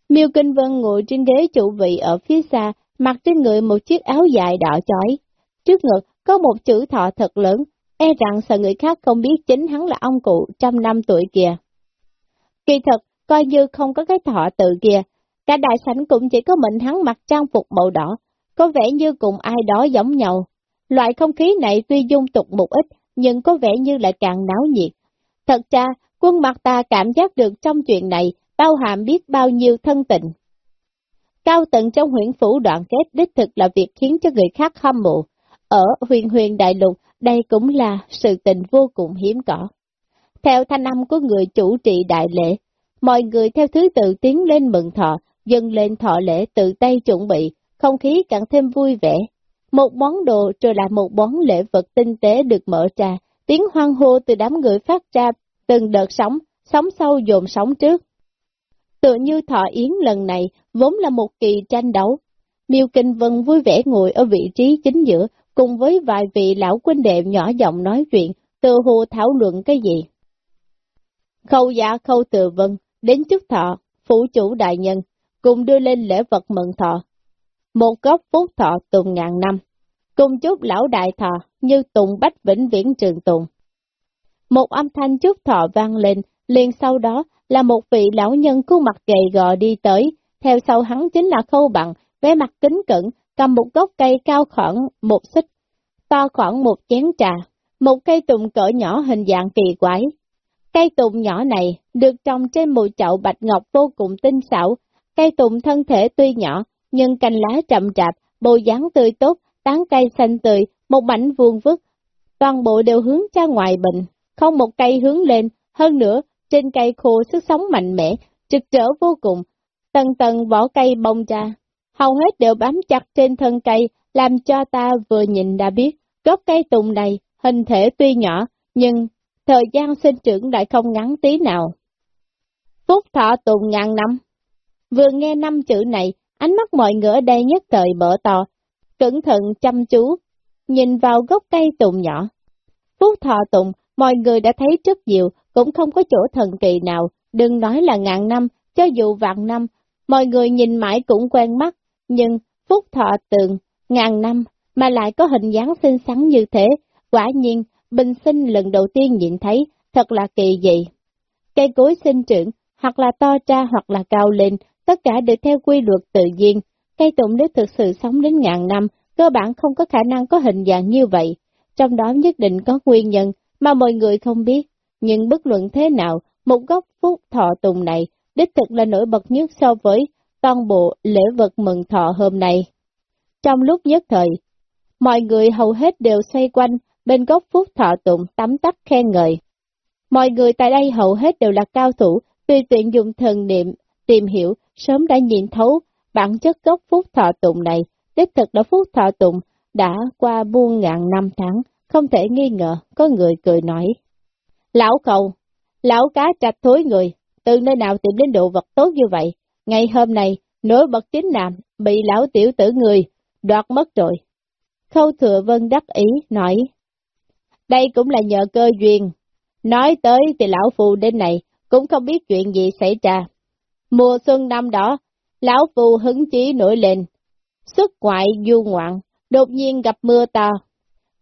Miêu Kinh Vân ngồi trên ghế chủ vị ở phía xa, mặc trên người một chiếc áo dài đỏ chói. Trước ngực có một chữ thọ thật lớn, e rằng sợ người khác không biết chính hắn là ông cụ trăm năm tuổi kìa. Kỳ thật, coi như không có cái thọ tự kìa, cả đại sảnh cũng chỉ có mình hắn mặc trang phục màu đỏ, có vẻ như cùng ai đó giống nhau. Loại không khí này tuy dung tục một ít, nhưng có vẻ như lại càng náo nhiệt. Thật ra, quân mặt ta cảm giác được trong chuyện này, bao hàm biết bao nhiêu thân tình. Cao tận trong huyện phủ đoạn kết đích thực là việc khiến cho người khác hâm mộ. Ở huyền huyền đại lục, đây cũng là sự tình vô cùng hiếm có. Theo thanh âm của người chủ trì đại lễ, mọi người theo thứ tự tiến lên mừng thọ, dâng lên thọ lễ tự tay chuẩn bị, không khí càng thêm vui vẻ. Một món đồ rồi là một món lễ vật tinh tế được mở ra, tiếng hoang hô từ đám người phát ra từng đợt sóng, sóng sau dồn sóng trước. Tựa như thọ yến lần này vốn là một kỳ tranh đấu. Miêu Kinh Vân vui vẻ ngồi ở vị trí chính giữa, cùng với vài vị lão quân đệ nhỏ giọng nói chuyện, tự hồ thảo luận cái gì. Khâu dạ khâu từ vân, đến chức thọ, phủ chủ đại nhân, cùng đưa lên lễ vật mừng thọ. Một góc phúc thọ tùng ngàn năm, cùng chúc lão đại thọ như tùng bách vĩnh viễn trường tùng. Một âm thanh chúc thọ vang lên, liền sau đó là một vị lão nhân khuôn mặt gầy gò đi tới, theo sau hắn chính là khâu bằng, vẻ mặt kính cẩn, cầm một gốc cây cao khoảng một xích, to khoảng một chén trà, một cây tùng cỡ nhỏ hình dạng kỳ quái. Cây tùng nhỏ này được trồng trên một chậu bạch ngọc vô cùng tinh xảo, cây tùng thân thể tuy nhỏ, nhưng cành lá chậm chạp, bộ dáng tươi tốt, tán cây xanh tươi, một mảnh vuông vức, toàn bộ đều hướng ra ngoài bình, không một cây hướng lên, hơn nữa, trên cây khô sức sống mạnh mẽ, trực trở vô cùng, tầng tầng vỏ cây bông ra, hầu hết đều bám chặt trên thân cây, làm cho ta vừa nhìn đã biết, gốc cây tùng này, hình thể tuy nhỏ, nhưng thời gian sinh trưởng lại không ngắn tí nào. Phúc thọ tùng ngàn năm. Vừa nghe năm chữ này, ánh mắt mọi người ở đây nhất thời mở to, cẩn thận chăm chú, nhìn vào gốc cây tùng nhỏ. Phú thọ tùng, mọi người đã thấy rất nhiều, cũng không có chỗ thần kỳ nào, đừng nói là ngàn năm, cho dù vạn năm, mọi người nhìn mãi cũng quen mắt, nhưng phúc thọ tường, ngàn năm, mà lại có hình dáng xinh xắn như thế, quả nhiên, bình sinh lần đầu tiên nhìn thấy, thật là kỳ dị. Cây cối sinh trưởng, hoặc là to ra hoặc là cao lên, tất cả đều theo quy luật tự nhiên. Cây tùng nếu thực sự sống đến ngàn năm, cơ bản không có khả năng có hình dạng như vậy. Trong đó nhất định có nguyên nhân mà mọi người không biết. Nhưng bất luận thế nào, một gốc phúc thọ tùng này đích thực là nổi bật nhất so với toàn bộ lễ vật mừng thọ hôm nay. Trong lúc nhất thời, mọi người hầu hết đều xoay quanh bên gốc phúc thọ tụng tắm tắt khen ngợi. Mọi người tại đây hầu hết đều là cao thủ, tùy tiện dùng thần niệm, tìm hiểu, sớm đã nhìn thấu bản chất gốc phúc thọ tụng này, đích thực là phúc thọ tụng đã qua buôn ngàn năm tháng, không thể nghi ngờ, có người cười nói. Lão cầu, lão cá trạch thối người, từ nơi nào tìm đến đồ vật tốt như vậy, ngày hôm nay, nổi bật chính nam, bị lão tiểu tử người, đoạt mất rồi. Khâu thừa vân đắc ý, nói, đây cũng là nhờ cơ duyên, nói tới thì lão phù đến này, cũng không biết chuyện gì xảy ra. Mùa xuân năm đó, lão phù hứng chí nổi lên, xuất ngoại du ngoạn, đột nhiên gặp mưa to,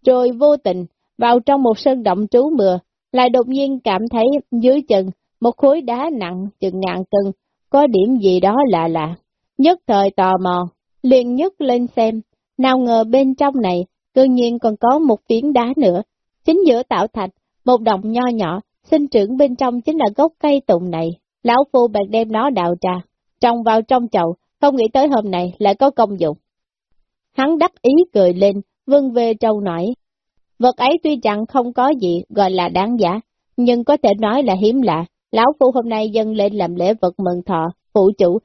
rồi vô tình, vào trong một sân động trú mưa, lại đột nhiên cảm thấy dưới chân một khối đá nặng chừng ngàn cân, có điểm gì đó lạ lạ. Nhất thời tò mò, liền nhấc lên xem, nào ngờ bên trong này, cư nhiên còn có một phiến đá nữa, chính giữa tạo thạch, một động nho nhỏ, sinh trưởng bên trong chính là gốc cây tùng này. Lão phu bèn đem nó đào ra, trồng vào trong chậu, không nghĩ tới hôm nay lại có công dụng. Hắn đắc ý cười lên, vâng về trâu nói. Vật ấy tuy chẳng không có gì gọi là đáng giá, nhưng có thể nói là hiếm lạ. Lão phu hôm nay dâng lên làm lễ vật mừng thọ, phụ chủ,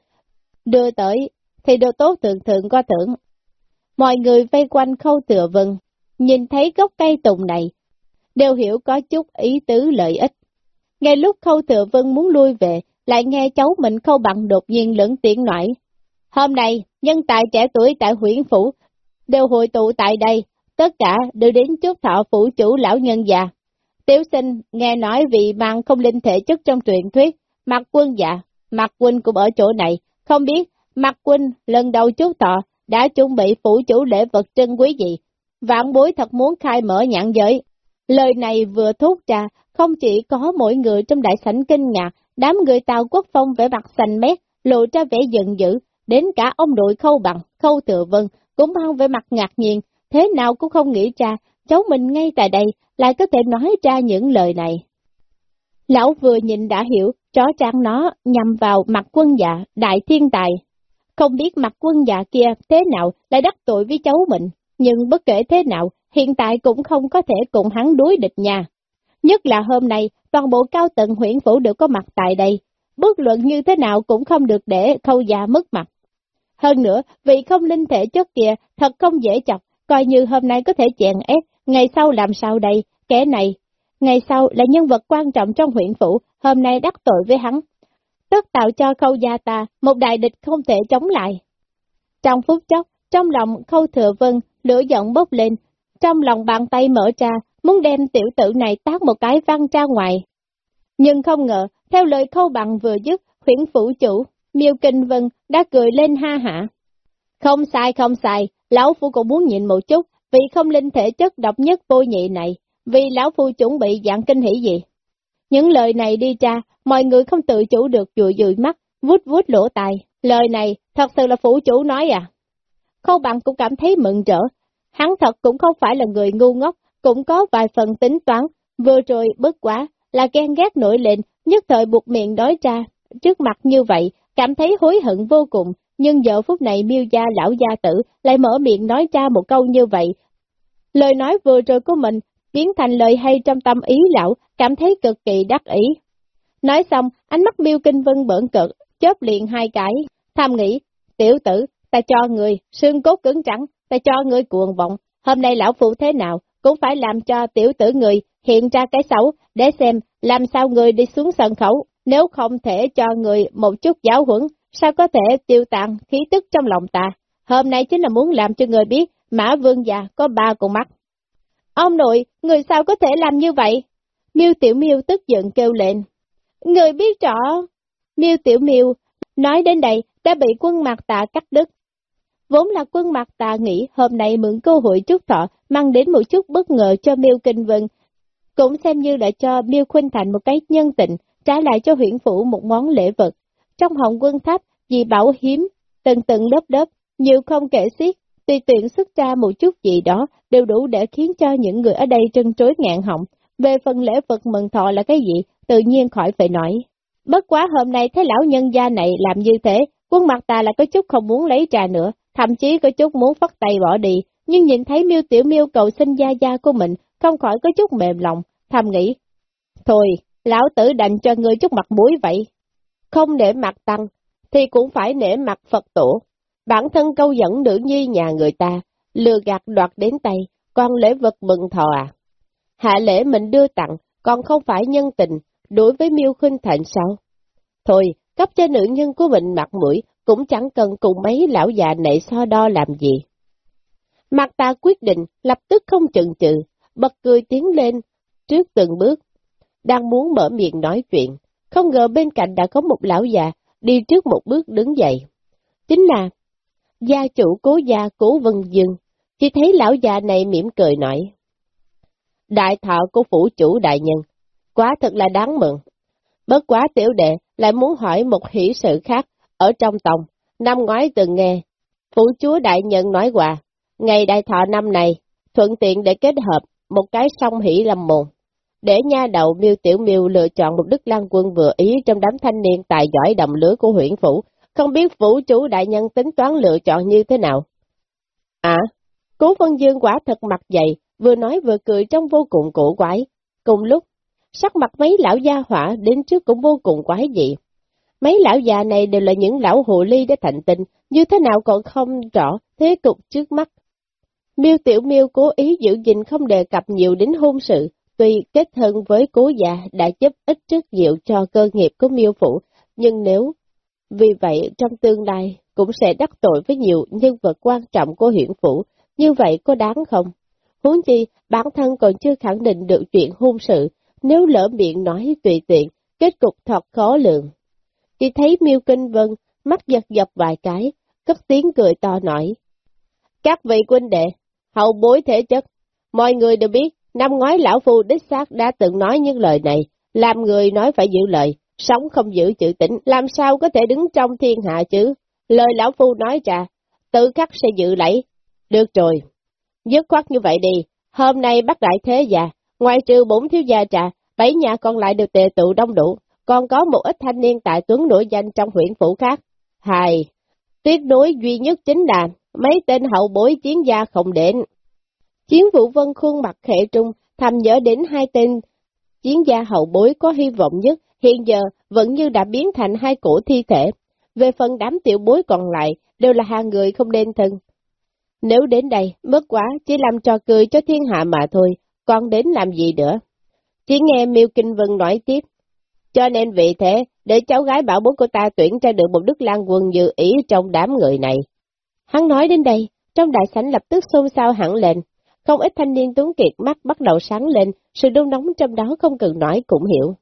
đưa tới, thì đồ tốt thường thường có thưởng. Mọi người vây quanh khâu tựa vân, nhìn thấy gốc cây tùng này, đều hiểu có chút ý tứ lợi ích. Ngay lúc khâu thừa vân muốn lui về, lại nghe cháu mình khâu bằng đột nhiên lưỡng tiếng nói. Hôm nay, nhân tài trẻ tuổi tại huyện phủ, đều hội tụ tại đây, tất cả đều đến chúc thọ phủ chủ lão nhân già. Tiểu sinh nghe nói vì mang không linh thể chất trong truyền thuyết, mặt quân dạ, mặt quân cũng ở chỗ này, không biết mặt quân lần đầu chúc thọ đã chuẩn bị phủ chủ lễ vật trân quý gì. Vạn bối thật muốn khai mở nhãn giới, Lời này vừa thốt ra, không chỉ có mỗi người trong đại sảnh kinh ngạc, đám người Tàu Quốc Phong vẻ mặt xanh mét, lộ ra vẻ giận dữ, đến cả ông đội khâu bằng, khâu tự vân, cũng mang vẻ mặt ngạc nhiên, thế nào cũng không nghĩ ra, cháu mình ngay tại đây lại có thể nói ra những lời này. Lão vừa nhìn đã hiểu, chó trang nó nhằm vào mặt quân dạ, đại thiên tài. Không biết mặt quân dạ kia thế nào lại đắc tội với cháu mình, nhưng bất kể thế nào, hiện tại cũng không có thể cùng hắn đối địch nhà. Nhất là hôm nay, toàn bộ cao tận huyện phủ đều có mặt tại đây, bước luận như thế nào cũng không được để khâu già mất mặt. Hơn nữa, vị không linh thể chất kia thật không dễ chọc, coi như hôm nay có thể chèn ép, ngày sau làm sao đây, kẻ này, ngày sau là nhân vật quan trọng trong huyện phủ, hôm nay đắc tội với hắn. Tất tạo cho khâu gia ta một đại địch không thể chống lại. Trong phút chốc, trong lòng khâu thừa vân, lửa giận bốc lên, trong lòng bàn tay mở ra, muốn đem tiểu tử này tác một cái văng ra ngoài. Nhưng không ngờ, theo lời khâu bằng vừa dứt, huyện phủ chủ, miêu kinh vân đã cười lên ha hả. Không sai không sai, lão phu cũng muốn nhịn một chút, vì không linh thể chất độc nhất vô nhị này, vì lão phu chuẩn bị dạng kinh hỉ gì. Những lời này đi ra, mọi người không tự chủ được dụi dụi mắt, vút vút lỗ tai. Lời này, thật sự là phủ chủ nói à? Khâu bằng cũng cảm thấy mừng rỡ, Hắn thật cũng không phải là người ngu ngốc, cũng có vài phần tính toán, vừa rồi bất quá, là ghen ghét nổi lên, nhất thời buộc miệng nói ra, trước mặt như vậy, cảm thấy hối hận vô cùng, nhưng giờ phút này miêu gia lão gia tử lại mở miệng nói ra một câu như vậy. Lời nói vừa rồi của mình biến thành lời hay trong tâm ý lão, cảm thấy cực kỳ đắc ý. Nói xong, ánh mắt miêu kinh vân bỡn cực, chớp liền hai cái, tham nghĩ, tiểu tử, ta cho người, xương cốt cứng trắng, ta cho ngươi cuồng vọng, hôm nay lão phụ thế nào, cũng phải làm cho tiểu tử người hiện ra cái xấu, để xem làm sao người đi xuống sân khấu, Nếu không thể cho người một chút giáo huấn, sao có thể tiêu tàn khí tức trong lòng ta? Hôm nay chính là muốn làm cho người biết Mã Vương già có ba con mắt. Ông nội, người sao có thể làm như vậy? Miêu Tiểu Miêu tức giận kêu lên. Người biết rõ. Miêu Tiểu Miêu nói đến đây đã bị quân mặt tạ cắt đứt. Vốn là quân mặt tà nghĩ hôm nay mượn cơ hội chút thọ mang đến một chút bất ngờ cho Miêu Kinh Vân, cũng xem như đã cho Miêu Khuynh Thành một cái nhân tình, trả lại cho huyện phủ một món lễ vật. Trong hồng quân tháp, vì bảo hiếm, từng từng lớp lớp, nhiều không kể xiết, tùy tiện xuất ra một chút gì đó đều đủ để khiến cho những người ở đây trân trối ngạn họng. Về phần lễ vật mừng thọ là cái gì, tự nhiên khỏi phải nói. Bất quá hôm nay thấy lão nhân gia này làm như thế, quân mặt ta là có chút không muốn lấy trà nữa, thậm chí có chút muốn phát tay bỏ đi, nhưng nhìn thấy miêu tiểu miêu cầu xin gia gia của mình, không khỏi có chút mềm lòng, thầm nghĩ. Thôi, lão tử đành cho ngươi chút mặt mũi vậy. Không để mặt tăng, thì cũng phải nể mặt Phật tổ. Bản thân câu dẫn nữ nhi nhà người ta, lừa gạt đoạt đến tay, còn lễ vật mừng thọ à. Hạ lễ mình đưa tặng, còn không phải nhân tình, đối với miêu khinh thành sao? Thôi, cấp cho nữ nhân của mình mặt mũi, cũng chẳng cần cùng mấy lão già nệ so đo làm gì. Mặt ta quyết định, lập tức không chần chừ, bật cười tiến lên, trước từng bước. Đang muốn mở miệng nói chuyện, không ngờ bên cạnh đã có một lão già, đi trước một bước đứng dậy. Chính là, gia chủ cố gia cố vân dương, chỉ thấy lão già này mỉm cười nói. Đại thọ của phủ chủ đại nhân, quá thật là đáng mừng. Bất quá tiểu đệ lại muốn hỏi một hỷ sự khác, ở trong tòng, năm ngoái từng nghe, phủ chúa đại nhân nói quà, ngày đại thọ năm này, thuận tiện để kết hợp một cái song hỷ lâm mồn. Để nha đầu miêu tiểu miêu lựa chọn một đức lang quân vừa ý trong đám thanh niên tài giỏi đồng lứa của huyện phủ, không biết phủ chủ đại nhân tính toán lựa chọn như thế nào. À, cố vân dương quả thật mặt dày, vừa nói vừa cười trong vô cùng cổ quái. Cùng lúc, sắc mặt mấy lão gia hỏa đến trước cũng vô cùng quái dị. Mấy lão già này đều là những lão hồ ly đã thành tinh, như thế nào còn không rõ thế cục trước mắt. Miêu Tiểu Miêu cố ý giữ gìn không đề cập nhiều đến hôn sự, tuy kết thân với cố già đã giúp ích rất nhiều cho cơ nghiệp của Miêu Phủ, nhưng nếu vì vậy trong tương lai cũng sẽ đắc tội với nhiều nhân vật quan trọng của huyện Phủ, như vậy có đáng không? Huống chi, bản thân còn chưa khẳng định được chuyện hôn sự, nếu lỡ miệng nói tùy tiện, kết cục thật khó lường. Chỉ thấy Miêu Kinh Vân mắt giật giật vài cái, cất tiếng cười to nổi Các vị quân đệ, hậu bối thể chất, mọi người đều biết, năm ngoái lão phu đích xác đã từng nói những lời này, làm người nói phải giữ lời, sống không giữ chữ tĩnh, làm sao có thể đứng trong thiên hạ chứ? Lời lão phu nói ra, tự khắc sẽ giữ lấy. Được rồi, dứt khoát như vậy đi, hôm nay bắt đại thế già, ngoài trừ bốn thiếu gia trà, bảy nhà còn lại được tề tụ đông đủ, còn có một ít thanh niên tại tuấn nổi danh trong huyện phủ khác. Hai, tiếc nối duy nhất chính là mấy tên hậu bối chiến gia không đến. Chiến vụ vân khuôn mặt khệ trung, thầm nhớ đến hai tên chiến gia hậu bối có hy vọng nhất, hiện giờ vẫn như đã biến thành hai cổ thi thể. Về phần đám tiểu bối còn lại, đều là hàng người không đen thân. Nếu đến đây, mất quá, chỉ làm trò cười cho thiên hạ mà thôi, còn đến làm gì nữa? Chỉ nghe Miêu Kinh Vân nói tiếp. Cho nên vì thế, để cháu gái bảo bố của ta tuyển ra được một đức lan quân dự ý trong đám người này. Hắn nói đến đây, trong đại sảnh lập tức xôn xao hẳn lên. Không ít thanh niên tuấn kiệt mắt bắt đầu sáng lên, sự đôn nóng trong đó không cần nói cũng hiểu.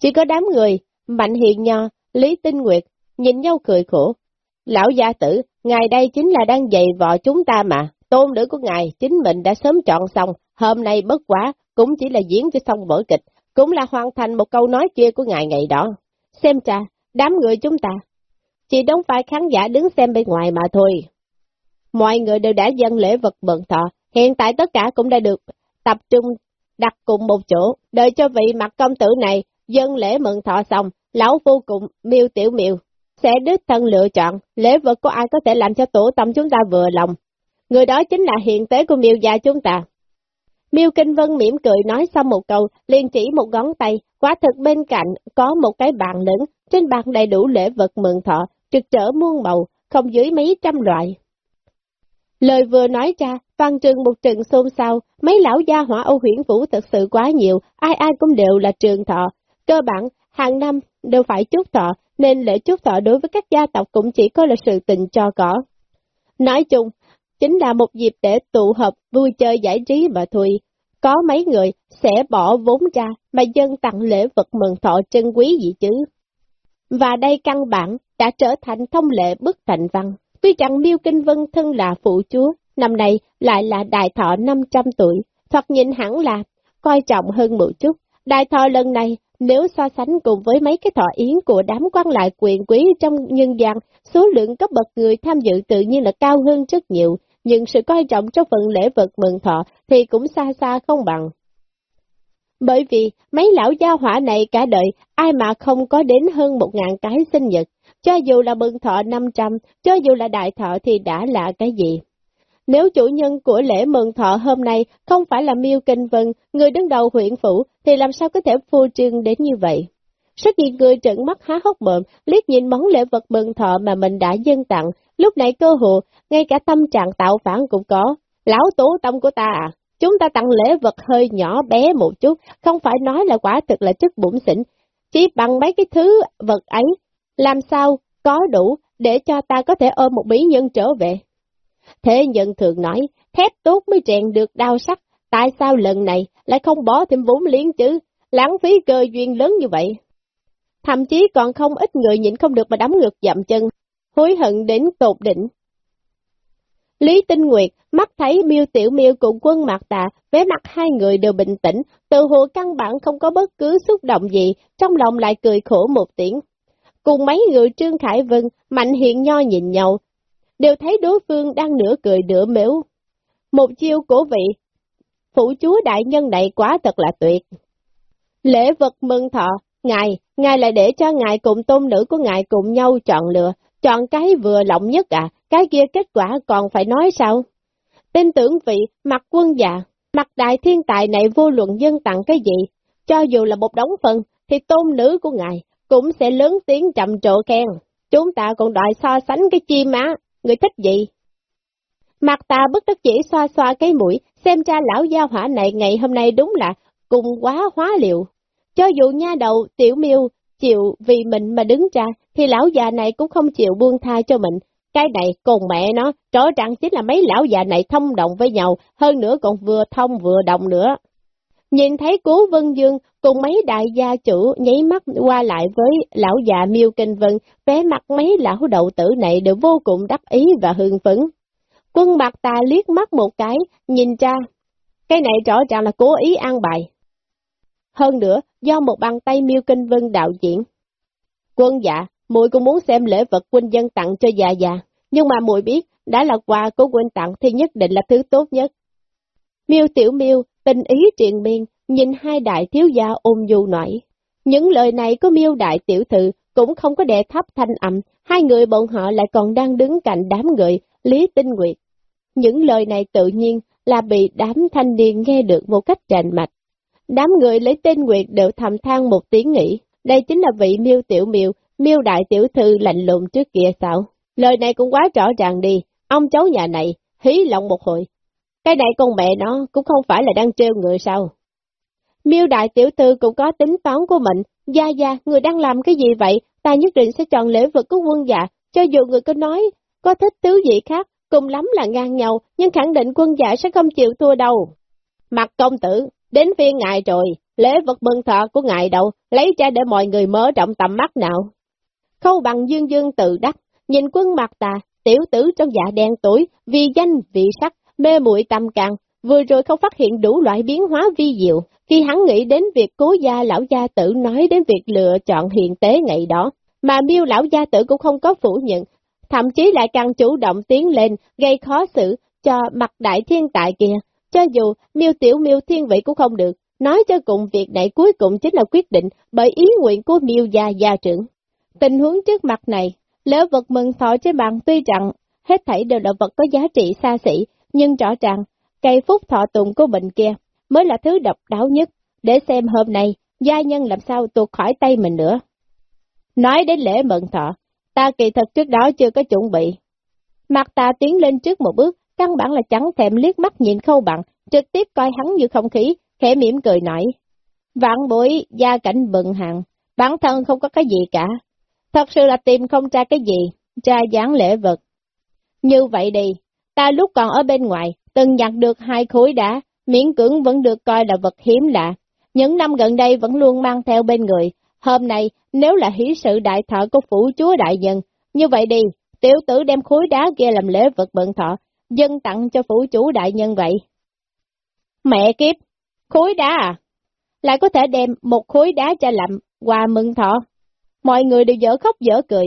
Chỉ có đám người, Mạnh Hiền Nho, Lý Tinh Nguyệt, nhìn nhau cười khổ. Lão gia tử, ngài đây chính là đang dày vò chúng ta mà, tôn nữ của ngài chính mình đã sớm chọn xong, hôm nay bất quá, cũng chỉ là diễn cho xong vở kịch, cũng là hoàn thành một câu nói kia của ngài ngày đó. Xem cha, đám người chúng ta, chỉ đóng phải khán giả đứng xem bên ngoài mà thôi. Mọi người đều đã dâng lễ vật mừng thọ, hiện tại tất cả cũng đã được tập trung đặt cùng một chỗ, đợi cho vị mặt công tử này dân lễ mừng thọ xong, lão vô cùng miêu tiểu miêu, sẽ đích thân lựa chọn lễ vật của ai có thể làm cho tổ tâm chúng ta vừa lòng. Người đó chính là hiện tế của miêu gia chúng ta. Miêu Kinh Vân mỉm cười nói xong một câu, liền chỉ một ngón tay, quả thực bên cạnh có một cái bàn lớn, trên bàn đầy đủ lễ vật mừng thọ, trực trở muôn màu, không dưới mấy trăm loại. Lời vừa nói ra, văn trường một trận xôn xao, mấy lão gia hỏa Âu Huyễn vũ thật sự quá nhiều, ai ai cũng đều là trường thọ. Cơ bản, hàng năm đều phải chúc thọ, nên lễ chúc thọ đối với các gia tộc cũng chỉ có là sự tình cho cỏ. Nói chung, chính là một dịp để tụ hợp vui chơi giải trí mà thôi. Có mấy người sẽ bỏ vốn ra mà dân tặng lễ vật mừng thọ trân quý gì chứ. Và đây căn bản đã trở thành thông lệ bức thành văn. Tuy rằng Miêu Kinh Vân thân là phụ chúa, năm nay lại là đại thọ 500 tuổi, thoạt nhìn hẳn là coi trọng hơn một chút. Đại thọ lần này, nếu so sánh cùng với mấy cái thọ yến của đám quan lại quyền quý trong nhân gian, số lượng cấp bậc người tham dự tự nhiên là cao hơn rất nhiều, nhưng sự coi trọng trong phần lễ vật mừng thọ thì cũng xa xa không bằng. Bởi vì mấy lão gia hỏa này cả đời, ai mà không có đến hơn một ngàn cái sinh nhật, cho dù là mừng thọ 500, cho dù là đại thọ thì đã là cái gì? Nếu chủ nhân của lễ mừng thọ hôm nay không phải là Miêu Kinh Vân, người đứng đầu huyện phủ, thì làm sao có thể phô trương đến như vậy? Rất nhiều người trợn mắt há hốc mồm, liếc nhìn món lễ vật mừng thọ mà mình đã dân tặng, lúc này cơ hội, ngay cả tâm trạng tạo phản cũng có. Lão tổ tâm của ta à, chúng ta tặng lễ vật hơi nhỏ bé một chút, không phải nói là quả thực là chất bụng xỉn, chỉ bằng mấy cái thứ vật ấy, làm sao có đủ để cho ta có thể ôm một bí nhân trở về. Thế nhân thường nói, thép tốt mới rèn được đau sắc, tại sao lần này lại không bỏ thêm vốn liếng chứ, lãng phí cơ duyên lớn như vậy. Thậm chí còn không ít người nhịn không được mà đấm ngược dậm chân, hối hận đến tột đỉnh. Lý Tinh Nguyệt mắt thấy miêu tiểu miêu cùng quân mạc tà, vẻ mặt hai người đều bình tĩnh, từ hồ căn bản không có bất cứ xúc động gì, trong lòng lại cười khổ một tiếng. Cùng mấy người Trương Khải Vân, Mạnh Hiện Nho nhìn nhau, đều thấy đối phương đang nửa cười nửa miếu. Một chiêu cổ vị, phụ chúa đại nhân này quá thật là tuyệt. Lễ vật mừng thọ, ngài, ngài lại để cho ngài cùng tôn nữ của ngài cùng nhau chọn lựa, chọn cái vừa lộng nhất à, cái kia kết quả còn phải nói sao? Tin tưởng vị mặt quân già, mặt đại thiên tài này vô luận dân tặng cái gì, cho dù là một đống phân, thì tôn nữ của ngài cũng sẽ lớn tiếng trầm trộ khen. Chúng ta còn đòi so sánh cái chi má, người thích gì? Mặt ta bất đắc chỉ xoa xoa cái mũi, xem ra lão gia hỏa này ngày hôm nay đúng là cùng quá hóa liệu. Cho dù nha đầu tiểu miêu chịu vì mình mà đứng ra, thì lão già này cũng không chịu buông tha cho mình. Cái này cùng mẹ nó, rõ ràng chính là mấy lão già này thông động với nhau, hơn nữa còn vừa thông vừa động nữa. Nhìn thấy cố Vân Dương cùng mấy đại gia chủ nháy mắt qua lại với lão già miêu kinh vân, vé mặt mấy lão đầu tử này đều vô cùng đắc ý và hưng phấn. Quân mặt tà liếc mắt một cái, nhìn ra, cái này rõ ràng là cố ý an bài. Hơn nữa, do một bàn tay miêu kinh vân đạo diễn. Quân dạ, muội cũng muốn xem lễ vật quân dân tặng cho già già, nhưng mà muội biết, đã là quà của quân tặng thì nhất định là thứ tốt nhất. Miêu tiểu miêu, tình ý triền miên, nhìn hai đại thiếu gia ôm du nổi. Những lời này của miêu đại tiểu thư cũng không có đè thấp thanh âm, hai người bọn họ lại còn đang đứng cạnh đám người, Lý Tinh Nguyệt. Những lời này tự nhiên là bị đám thanh niên nghe được một cách tràn mạch. Đám người lấy tên Nguyệt đều thầm than một tiếng nghĩ, đây chính là vị miêu tiểu miêu, miêu đại tiểu thư lạnh lùng trước kia sao? Lời này cũng quá rõ ràng đi, ông cháu nhà này, hí lòng một hồi. Cái này con mẹ nó cũng không phải là đang trêu người sao? Miêu đại tiểu thư cũng có tính toán của mình, gia gia, người đang làm cái gì vậy? Ta nhất định sẽ chọn lễ vật của quân dạ, cho dù người có nói, có thích tứ gì khác, cùng lắm là ngang nhau, nhưng khẳng định quân dạ sẽ không chịu thua đâu. Mặt công tử, đến phiên ngài rồi, lễ vật mừng thọ của ngài đâu, lấy ra để mọi người mở rộng tầm mắt nào. Khâu bằng dương dương tự đắc, nhìn quân mặt tà, tiểu tử trong dạ đen tuổi, vì danh, vị sắc, mê muội tâm càng, vừa rồi không phát hiện đủ loại biến hóa vi diệu, khi hắn nghĩ đến việc cố gia lão gia tử nói đến việc lựa chọn hiện tế ngày đó, mà miêu lão gia tử cũng không có phủ nhận, thậm chí lại càng chủ động tiến lên, gây khó xử cho mặt đại thiên tại kia, cho dù miêu tiểu miêu thiên vị cũng không được, nói cho cùng việc này cuối cùng chính là quyết định bởi ý nguyện của miêu gia gia trưởng. Tình huống trước mặt này, lỡ vật mừng thọ trên bàn tuy rằng hết thảy đều là vật có giá trị xa xỉ, nhưng rõ ràng, cây phúc thọ tùng của bệnh kia mới là thứ độc đáo nhất, để xem hôm nay gia nhân làm sao tuột khỏi tay mình nữa. Nói đến lễ mừng thọ, ta kỳ thật trước đó chưa có chuẩn bị. Mặt ta tiến lên trước một bước, căn bản là chẳng thèm liếc mắt nhìn khâu bằng, trực tiếp coi hắn như không khí, khẽ mỉm cười nói. Vạn bối gia cảnh bận hàng, Bản thân không có cái gì cả. Thật sự là tìm không ra cái gì, ra dáng lễ vật. Như vậy đi, ta lúc còn ở bên ngoài, từng nhặt được hai khối đá, miễn cưỡng vẫn được coi là vật hiếm lạ. Những năm gần đây vẫn luôn mang theo bên người. Hôm nay, nếu là hỷ sự đại thọ của phủ chúa đại nhân, như vậy đi, tiểu tử đem khối đá kia làm lễ vật bận thọ, dân tặng cho phủ chủ đại nhân vậy. Mẹ kiếp, khối đá à? Lại có thể đem một khối đá cho làm quà mừng thọ. Mọi người đều dở khóc dở cười.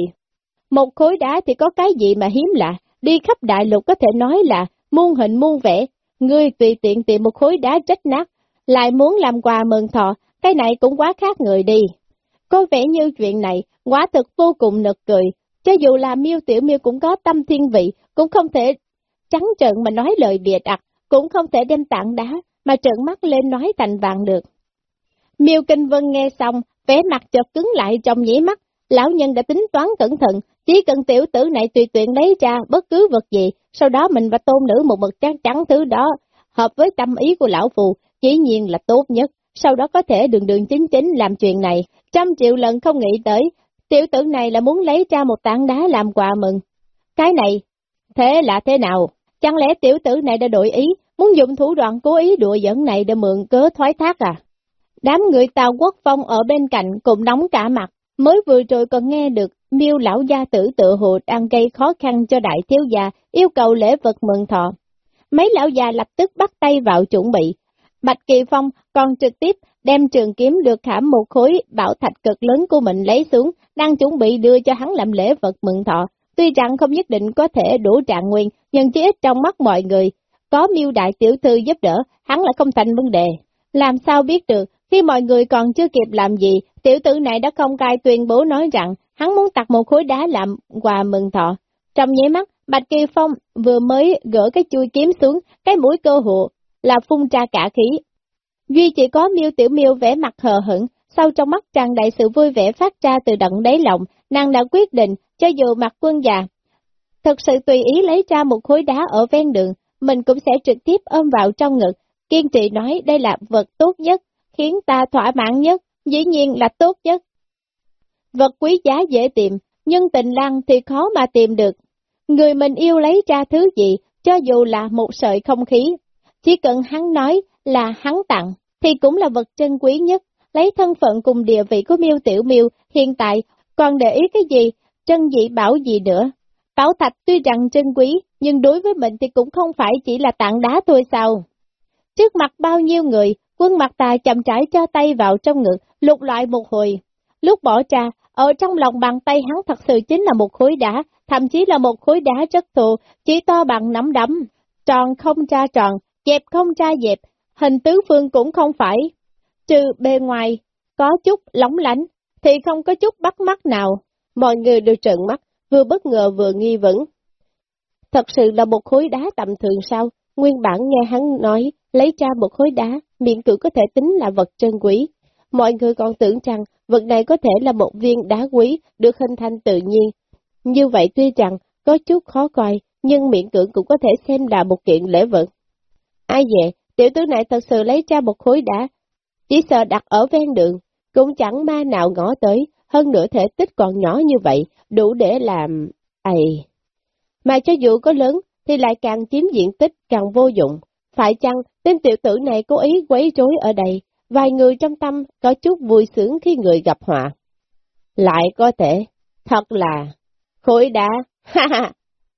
Một khối đá thì có cái gì mà hiếm lạ, đi khắp đại lục có thể nói là muôn hình muôn vẻ, ngươi tùy tiện tìm một khối đá trách nát, lại muốn làm quà mừng thọ, cái này cũng quá khác người đi. Có vẻ như chuyện này, quả thực vô cùng nực cười, cho dù là miêu tiểu miêu cũng có tâm thiên vị, cũng không thể trắng trợn mà nói lời bịa đặt, cũng không thể đem tảng đá mà trợn mắt lên nói thành vàng được. Miêu Kinh Vân nghe xong, vẻ mặt chợt cứng lại trong nhĩ mắt, lão nhân đã tính toán cẩn thận, chỉ cần tiểu tử này tùy tiện lấy ra bất cứ vật gì, sau đó mình và tôn nữ một mực chắc chắn thứ đó, hợp với tâm ý của lão phù, dĩ nhiên là tốt nhất, sau đó có thể đường đường chính chính làm chuyện này, trăm triệu lần không nghĩ tới, tiểu tử này là muốn lấy ra một tảng đá làm quà mừng. Cái này, thế là thế nào? Chẳng lẽ tiểu tử này đã đổi ý, muốn dùng thủ đoạn cố ý đùa dẫn này để mượn cớ thoái thác à? Đám người Tàu Quốc Phong ở bên cạnh cũng nóng cả mặt, mới vừa rồi còn nghe được miêu lão gia tử tự hồ đang gây khó khăn cho đại thiếu gia, yêu cầu lễ vật mừng thọ. Mấy lão già lập tức bắt tay vào chuẩn bị. Bạch Kỳ Phong còn trực tiếp đem trường kiếm được khảm một khối bảo thạch cực lớn của mình lấy xuống, đang chuẩn bị đưa cho hắn làm lễ vật mừng thọ. Tuy rằng không nhất định có thể đủ trạng nguyên, nhưng chỉ ít trong mắt mọi người, có miêu đại tiểu thư giúp đỡ, hắn lại không thành vấn đề. Làm sao biết được, khi mọi người còn chưa kịp làm gì, tiểu tử này đã công khai tuyên bố nói rằng hắn muốn tặng một khối đá làm quà mừng thọ. Trong nháy mắt, Bạch Kỳ Phong vừa mới gỡ cái chui kiếm xuống, cái mũi cơ hộ là phun ra cả khí. Duy chỉ có miêu tiểu miêu vẻ mặt hờ hững, sau trong mắt tràn đầy sự vui vẻ phát ra từ đận đáy lòng, nàng đã quyết định, cho dù mặt quân già, thật sự tùy ý lấy ra một khối đá ở ven đường, mình cũng sẽ trực tiếp ôm vào trong ngực, kiên trì nói đây là vật tốt nhất, khiến ta thỏa mãn nhất, dĩ nhiên là tốt nhất. Vật quý giá dễ tìm, nhưng tình lăng thì khó mà tìm được. Người mình yêu lấy ra thứ gì, cho dù là một sợi không khí, chỉ cần hắn nói là hắn tặng, thì cũng là vật trân quý nhất, lấy thân phận cùng địa vị của miêu tiểu miêu, hiện tại còn để ý cái gì, trân dị bảo gì nữa. Bảo thạch tuy rằng trân quý, nhưng đối với mình thì cũng không phải chỉ là tặng đá thôi sao. Trước mặt bao nhiêu người, quân mặt tà chậm trải cho tay vào trong ngực, lục loại một hồi. Lúc bỏ ra, ở trong lòng bàn tay hắn thật sự chính là một khối đá, thậm chí là một khối đá rất thù, chỉ to bằng nắm đấm, tròn không tra tròn, dẹp không tra dẹp, hình tứ phương cũng không phải. Trừ bề ngoài, có chút lóng lánh, thì không có chút bắt mắt nào. Mọi người đều trợn mắt, vừa bất ngờ vừa nghi vấn. Thật sự là một khối đá tầm thường sao? Nguyên bản nghe hắn nói, lấy ra một khối đá, miệng cử có thể tính là vật trân quý. Mọi người còn tưởng rằng vật này có thể là một viên đá quý được hình thành tự nhiên. Như vậy tuy rằng có chút khó coi, nhưng miệng cưỡng cũng có thể xem là một kiện lễ vật. Ai vậy, tiểu tử này thật sự lấy ra một khối đá, chỉ sợ đặt ở ven đường, cũng chẳng ma nào ngó tới, hơn nữa thể tích còn nhỏ như vậy, đủ để làm... ầy. Mà cho dù có lớn, thì lại càng chiếm diện tích càng vô dụng. Phải chăng tên tiểu tử này cố ý quấy rối ở đây, vài người trong tâm có chút vui sướng khi người gặp họa. Lại có thể, thật là, khối đá, ha ha,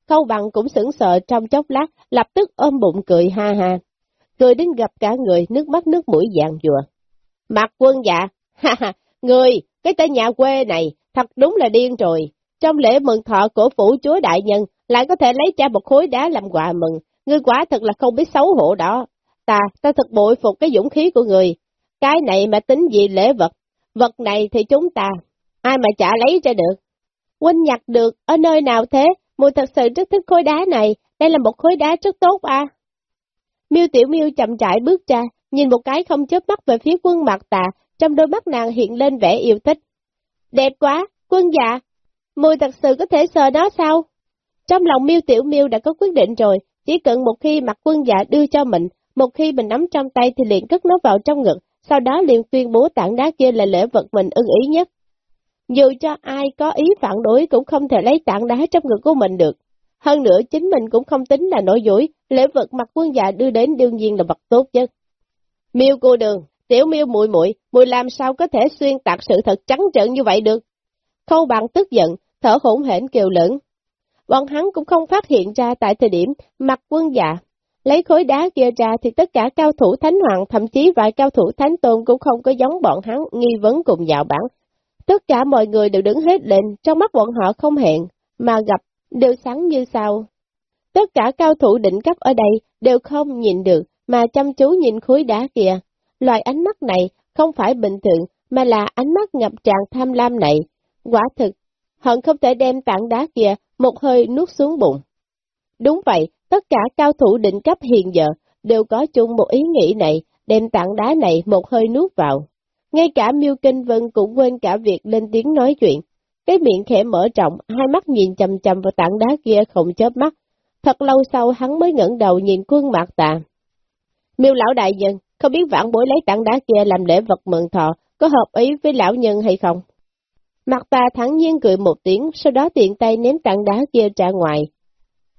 câu bằng cũng sững sợ trong chốc lát, lập tức ôm bụng cười ha ha, cười đến gặp cả người, nước mắt nước mũi dạng dùa. Mặt quân dạ, ha ha, người, cái tên nhà quê này, thật đúng là điên rồi, trong lễ mừng thọ của phủ chúa đại nhân, lại có thể lấy ra một khối đá làm quà mừng, ngươi quả thật là không biết xấu hổ đó. Ta, ta thật bội phục cái dũng khí của người. Cái này mà tính gì lễ vật, vật này thì chúng ta, ai mà trả lấy ra được. Huynh nhặt được, ở nơi nào thế? Mùi thật sự rất thích khối đá này, đây là một khối đá rất tốt à. Miêu Tiểu Miêu chậm rãi bước ra, nhìn một cái không chớp mắt về phía quân mặt tà, trong đôi mắt nàng hiện lên vẻ yêu thích. Đẹp quá, quân dạ, mùi thật sự có thể sờ nó sao? Trong lòng miêu tiểu miêu đã có quyết định rồi, chỉ cần một khi mặt quân dạ đưa cho mình, một khi mình nắm trong tay thì liền cất nó vào trong ngực, sau đó liền tuyên bố tảng đá kia là lễ vật mình ưng ý nhất. Dù cho ai có ý phản đối cũng không thể lấy tảng đá trong ngực của mình được. Hơn nữa chính mình cũng không tính là nổi dối, lễ vật mặt quân dạ đưa đến đương nhiên là vật tốt nhất. Miêu cô đường, tiểu miêu muội muội, muội làm sao có thể xuyên tạc sự thật trắng trợn như vậy được? Khâu bằng tức giận, thở hổn hển kêu lớn. Bọn hắn cũng không phát hiện ra tại thời điểm mặt quân dạ. Lấy khối đá kia ra thì tất cả cao thủ thánh hoàng, thậm chí vài cao thủ thánh tôn cũng không có giống bọn hắn nghi vấn cùng dạo bản. Tất cả mọi người đều đứng hết lên, trong mắt bọn họ không hẹn, mà gặp, đều sáng như sao. Tất cả cao thủ đỉnh cấp ở đây đều không nhìn được, mà chăm chú nhìn khối đá kia. Loại ánh mắt này không phải bình thường, mà là ánh mắt ngập tràn tham lam này. Quả thực, hận không thể đem tảng đá kia một hơi nuốt xuống bụng. Đúng vậy, tất cả cao thủ định cấp hiện giờ đều có chung một ý nghĩ này, đem tảng đá này một hơi nuốt vào. Ngay cả Miêu Kinh Vân cũng quên cả việc lên tiếng nói chuyện. Cái miệng khẽ mở rộng, hai mắt nhìn chầm chầm vào tảng đá kia không chớp mắt. Thật lâu sau hắn mới ngẩng đầu nhìn quân mạc tà. Miêu lão đại nhân, không biết vãn bối lấy tảng đá kia làm lễ vật mượn thọ, có hợp ý với lão nhân hay không? Mặt ta thẳng nhiên cười một tiếng, sau đó tiện tay ném tảng đá kia ra ngoài.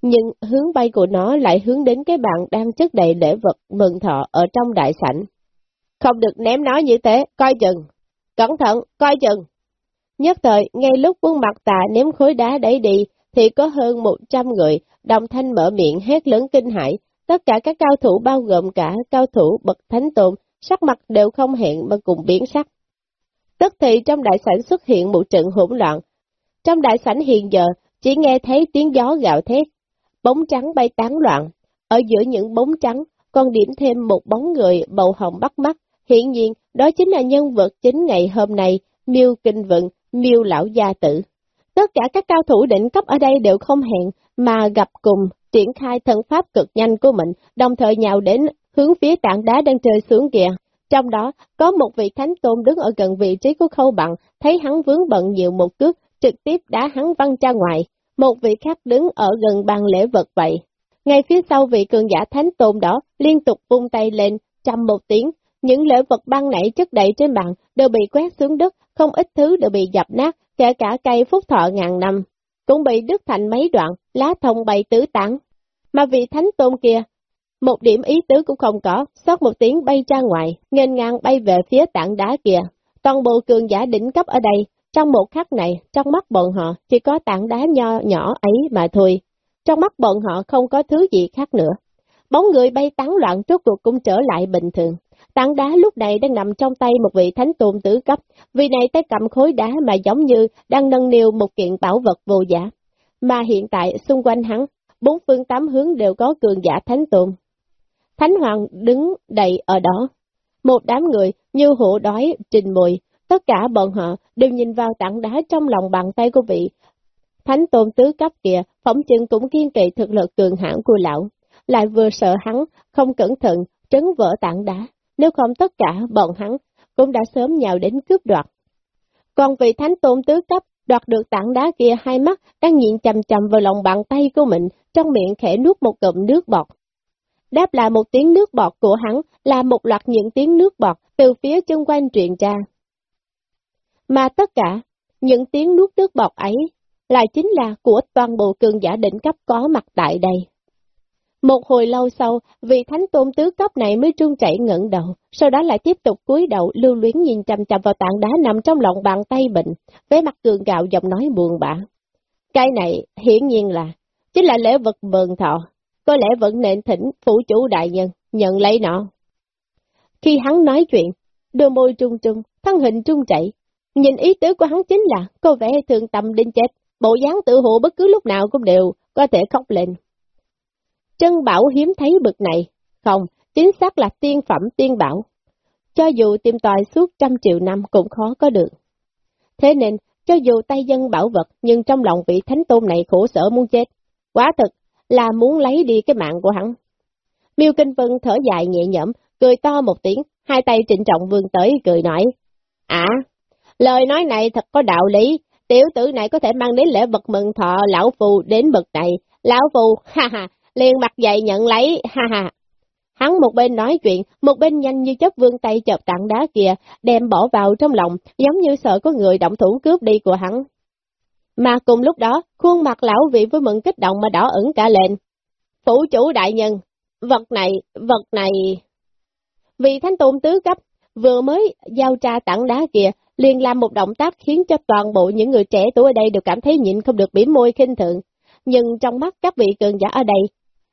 Nhưng hướng bay của nó lại hướng đến cái bàn đang chất đầy lễ vật mừng thọ ở trong đại sảnh. Không được ném nó như thế, coi chừng. Cẩn thận, coi chừng. Nhất thời, ngay lúc quân mặt tà ném khối đá đẩy đi, thì có hơn một trăm người, đồng thanh mở miệng hét lớn kinh hãi. Tất cả các cao thủ bao gồm cả cao thủ bậc thánh tồn, sắc mặt đều không hẹn mà cùng biến sắc. Tức thì trong đại sảnh xuất hiện một trận hỗn loạn. Trong đại sảnh hiện giờ, chỉ nghe thấy tiếng gió gạo thét, bóng trắng bay tán loạn. Ở giữa những bóng trắng, còn điểm thêm một bóng người bầu hồng bắt mắt. Hiện nhiên, đó chính là nhân vật chính ngày hôm nay, Miêu Kinh Vận, Miêu Lão Gia Tử. Tất cả các cao thủ đỉnh cấp ở đây đều không hẹn, mà gặp cùng, triển khai thân pháp cực nhanh của mình, đồng thời nhào đến hướng phía tảng đá đang rơi xuống kìa. Trong đó, có một vị thánh tôn đứng ở gần vị trí của khâu bằng, thấy hắn vướng bận nhiều một cước, trực tiếp đá hắn văng ra ngoài. Một vị khác đứng ở gần bàn lễ vật vậy. Ngay phía sau vị cường giả thánh tôn đó, liên tục vung tay lên, trăm một tiếng, những lễ vật băng nảy chất đầy trên bàn đều bị quét xuống đất, không ít thứ đều bị dập nát, kể cả cây phúc thọ ngàn năm, cũng bị đứt thành mấy đoạn, lá thông bay tứ tán. Mà vị thánh tôn kia, một điểm ý tứ cũng không có, xót một tiếng bay ra ngoài, nghênh ngang bay về phía tảng đá kia. Toàn bộ cường giả đỉnh cấp ở đây, trong một khắc này, trong mắt bọn họ chỉ có tảng đá nho nhỏ ấy mà thôi. Trong mắt bọn họ không có thứ gì khác nữa. Bóng người bay tán loạn trước cuộc cũng trở lại bình thường. Tảng đá lúc này đang nằm trong tay một vị thánh tôn tứ cấp, vì này tay cầm khối đá mà giống như đang nâng niu một kiện bảo vật vô giả. Mà hiện tại xung quanh hắn, bốn phương tám hướng đều có cường giả thánh tôn. Thánh hoàng đứng đầy ở đó. Một đám người như hổ đói, trình mùi, tất cả bọn họ đều nhìn vào tảng đá trong lòng bàn tay của vị. Thánh tôn tứ cấp kìa, phỏng chừng cũng kiên kỵ thực lực cường hãn của lão, lại vừa sợ hắn, không cẩn thận, trấn vỡ tảng đá, nếu không tất cả bọn hắn cũng đã sớm nhào đến cướp đoạt. Còn vị thánh tôn tứ cấp đoạt được tảng đá kia hai mắt đang nhìn chầm chầm vào lòng bàn tay của mình, trong miệng khẽ nuốt một cụm nước bọt. Đáp lại một tiếng nước bọt của hắn là một loạt những tiếng nước bọt từ phía chân quanh truyền ra. Mà tất cả, những tiếng nuốt nước bọt ấy, lại chính là của toàn bộ cường giả đỉnh cấp có mặt tại đây. Một hồi lâu sau, vị thánh tôn tứ cấp này mới trung chảy ngẩng đầu, sau đó lại tiếp tục cúi đầu lưu luyến nhìn chằm chằm vào tảng đá nằm trong lòng bàn tay bệnh, với mặt cường gạo giọng nói buồn bã. Cái này hiển nhiên là, chính là lễ vật mừng thọ, có lẽ vẫn nên thỉnh phủ chủ đại nhân, nhận lấy nó. Khi hắn nói chuyện, đôi môi trung trung, thân hình trung chảy, nhìn ý tứ của hắn chính là có vẻ thường tâm đến chết, bộ dáng tự hộ bất cứ lúc nào cũng đều có thể khóc lên. Trân bảo hiếm thấy bực này, không, chính xác là tiên phẩm tiên bảo. Cho dù tìm tòi suốt trăm triệu năm cũng khó có được. Thế nên, cho dù tay dân bảo vật, nhưng trong lòng vị thánh tôn này khổ sở muốn chết. Quá thực, là muốn lấy đi cái mạng của hắn. Miêu Kinh Vân thở dài nhẹ nhõm, cười to một tiếng, hai tay trịnh trọng vươn tới, cười nói. À, lời nói này thật có đạo lý, tiểu tử này có thể mang đến lễ vật mừng thọ lão phù đến bậc này, lão phù, ha ha, liền mặt dậy nhận lấy, ha ha. Hắn một bên nói chuyện, một bên nhanh như chớp vương tay chợp tặng đá kia, đem bỏ vào trong lòng, giống như sợ có người động thủ cướp đi của hắn. Mà cùng lúc đó, khuôn mặt lão vị với mừng kích động mà đỏ ửng cả lên. Phủ chủ đại nhân, vật này, vật này... Vì thánh tôn tứ cấp, vừa mới giao tra tặng đá kia, liền làm một động tác khiến cho toàn bộ những người trẻ tuổi ở đây đều cảm thấy nhịn không được bỉ môi khinh thượng. Nhưng trong mắt các vị cường giả ở đây,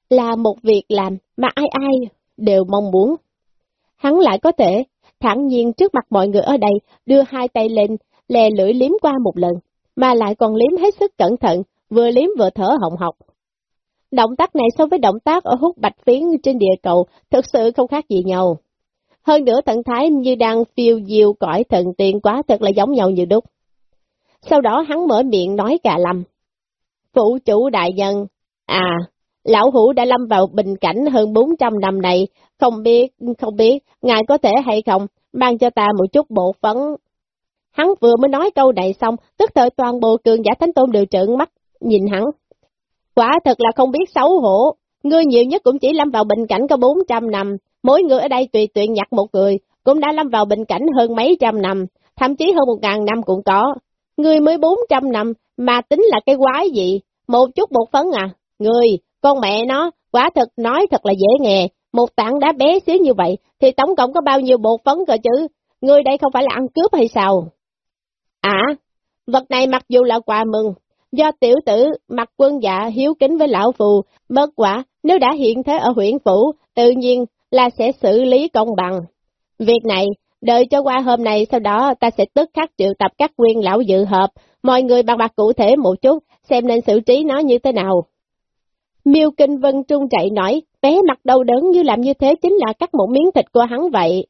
là một việc làm mà ai ai đều mong muốn. Hắn lại có thể thẳng nhiên trước mặt mọi người ở đây đưa hai tay lên, lè lưỡi liếm qua một lần, mà lại còn liếm hết sức cẩn thận, vừa liếm vừa thở họng học. Động tác này so với động tác ở hút bạch phiến trên địa cầu thực sự không khác gì nhau. Hơn nữa thần thái như đang phiêu diêu cõi thần tiên quá thật là giống nhau như đúc. Sau đó hắn mở miệng nói cả lầm. Phụ chủ đại nhân, à, lão hủ đã lâm vào bình cảnh hơn 400 năm này, không biết, không biết, ngài có thể hay không, mang cho ta một chút bộ phấn. Hắn vừa mới nói câu này xong, tức thời toàn bộ cường giả thánh tôn đều trợn mắt, nhìn hắn. Quả thật là không biết xấu hổ, ngươi nhiều nhất cũng chỉ lâm vào bình cảnh có 400 năm, mỗi người ở đây tùy tiện nhặt một người, cũng đã lâm vào bình cảnh hơn mấy trăm năm, thậm chí hơn một ngàn năm cũng có. Ngươi mới 400 năm, mà tính là cái quái gì? Một chút một phấn à? Ngươi, con mẹ nó, quả thật nói thật là dễ nghe, một tảng đá bé xíu như vậy, thì tổng cộng có bao nhiêu bột phấn cơ chứ? Ngươi đây không phải là ăn cướp hay sao? À, vật này mặc dù là quà mừng, do tiểu tử mặc quân dạ hiếu kính với lão phù, bất quả, nếu đã hiện thế ở huyện phủ, tự nhiên là sẽ xử lý công bằng. Việc này, đợi cho qua hôm nay sau đó ta sẽ tức khắc triệu tập các nguyên lão dự họp, mọi người bằng bạc cụ thể một chút, xem nên xử trí nó như thế nào. Miêu Kinh Vân trung chạy nói, bé mặt đầu đớn như làm như thế chính là cắt một miếng thịt của hắn vậy.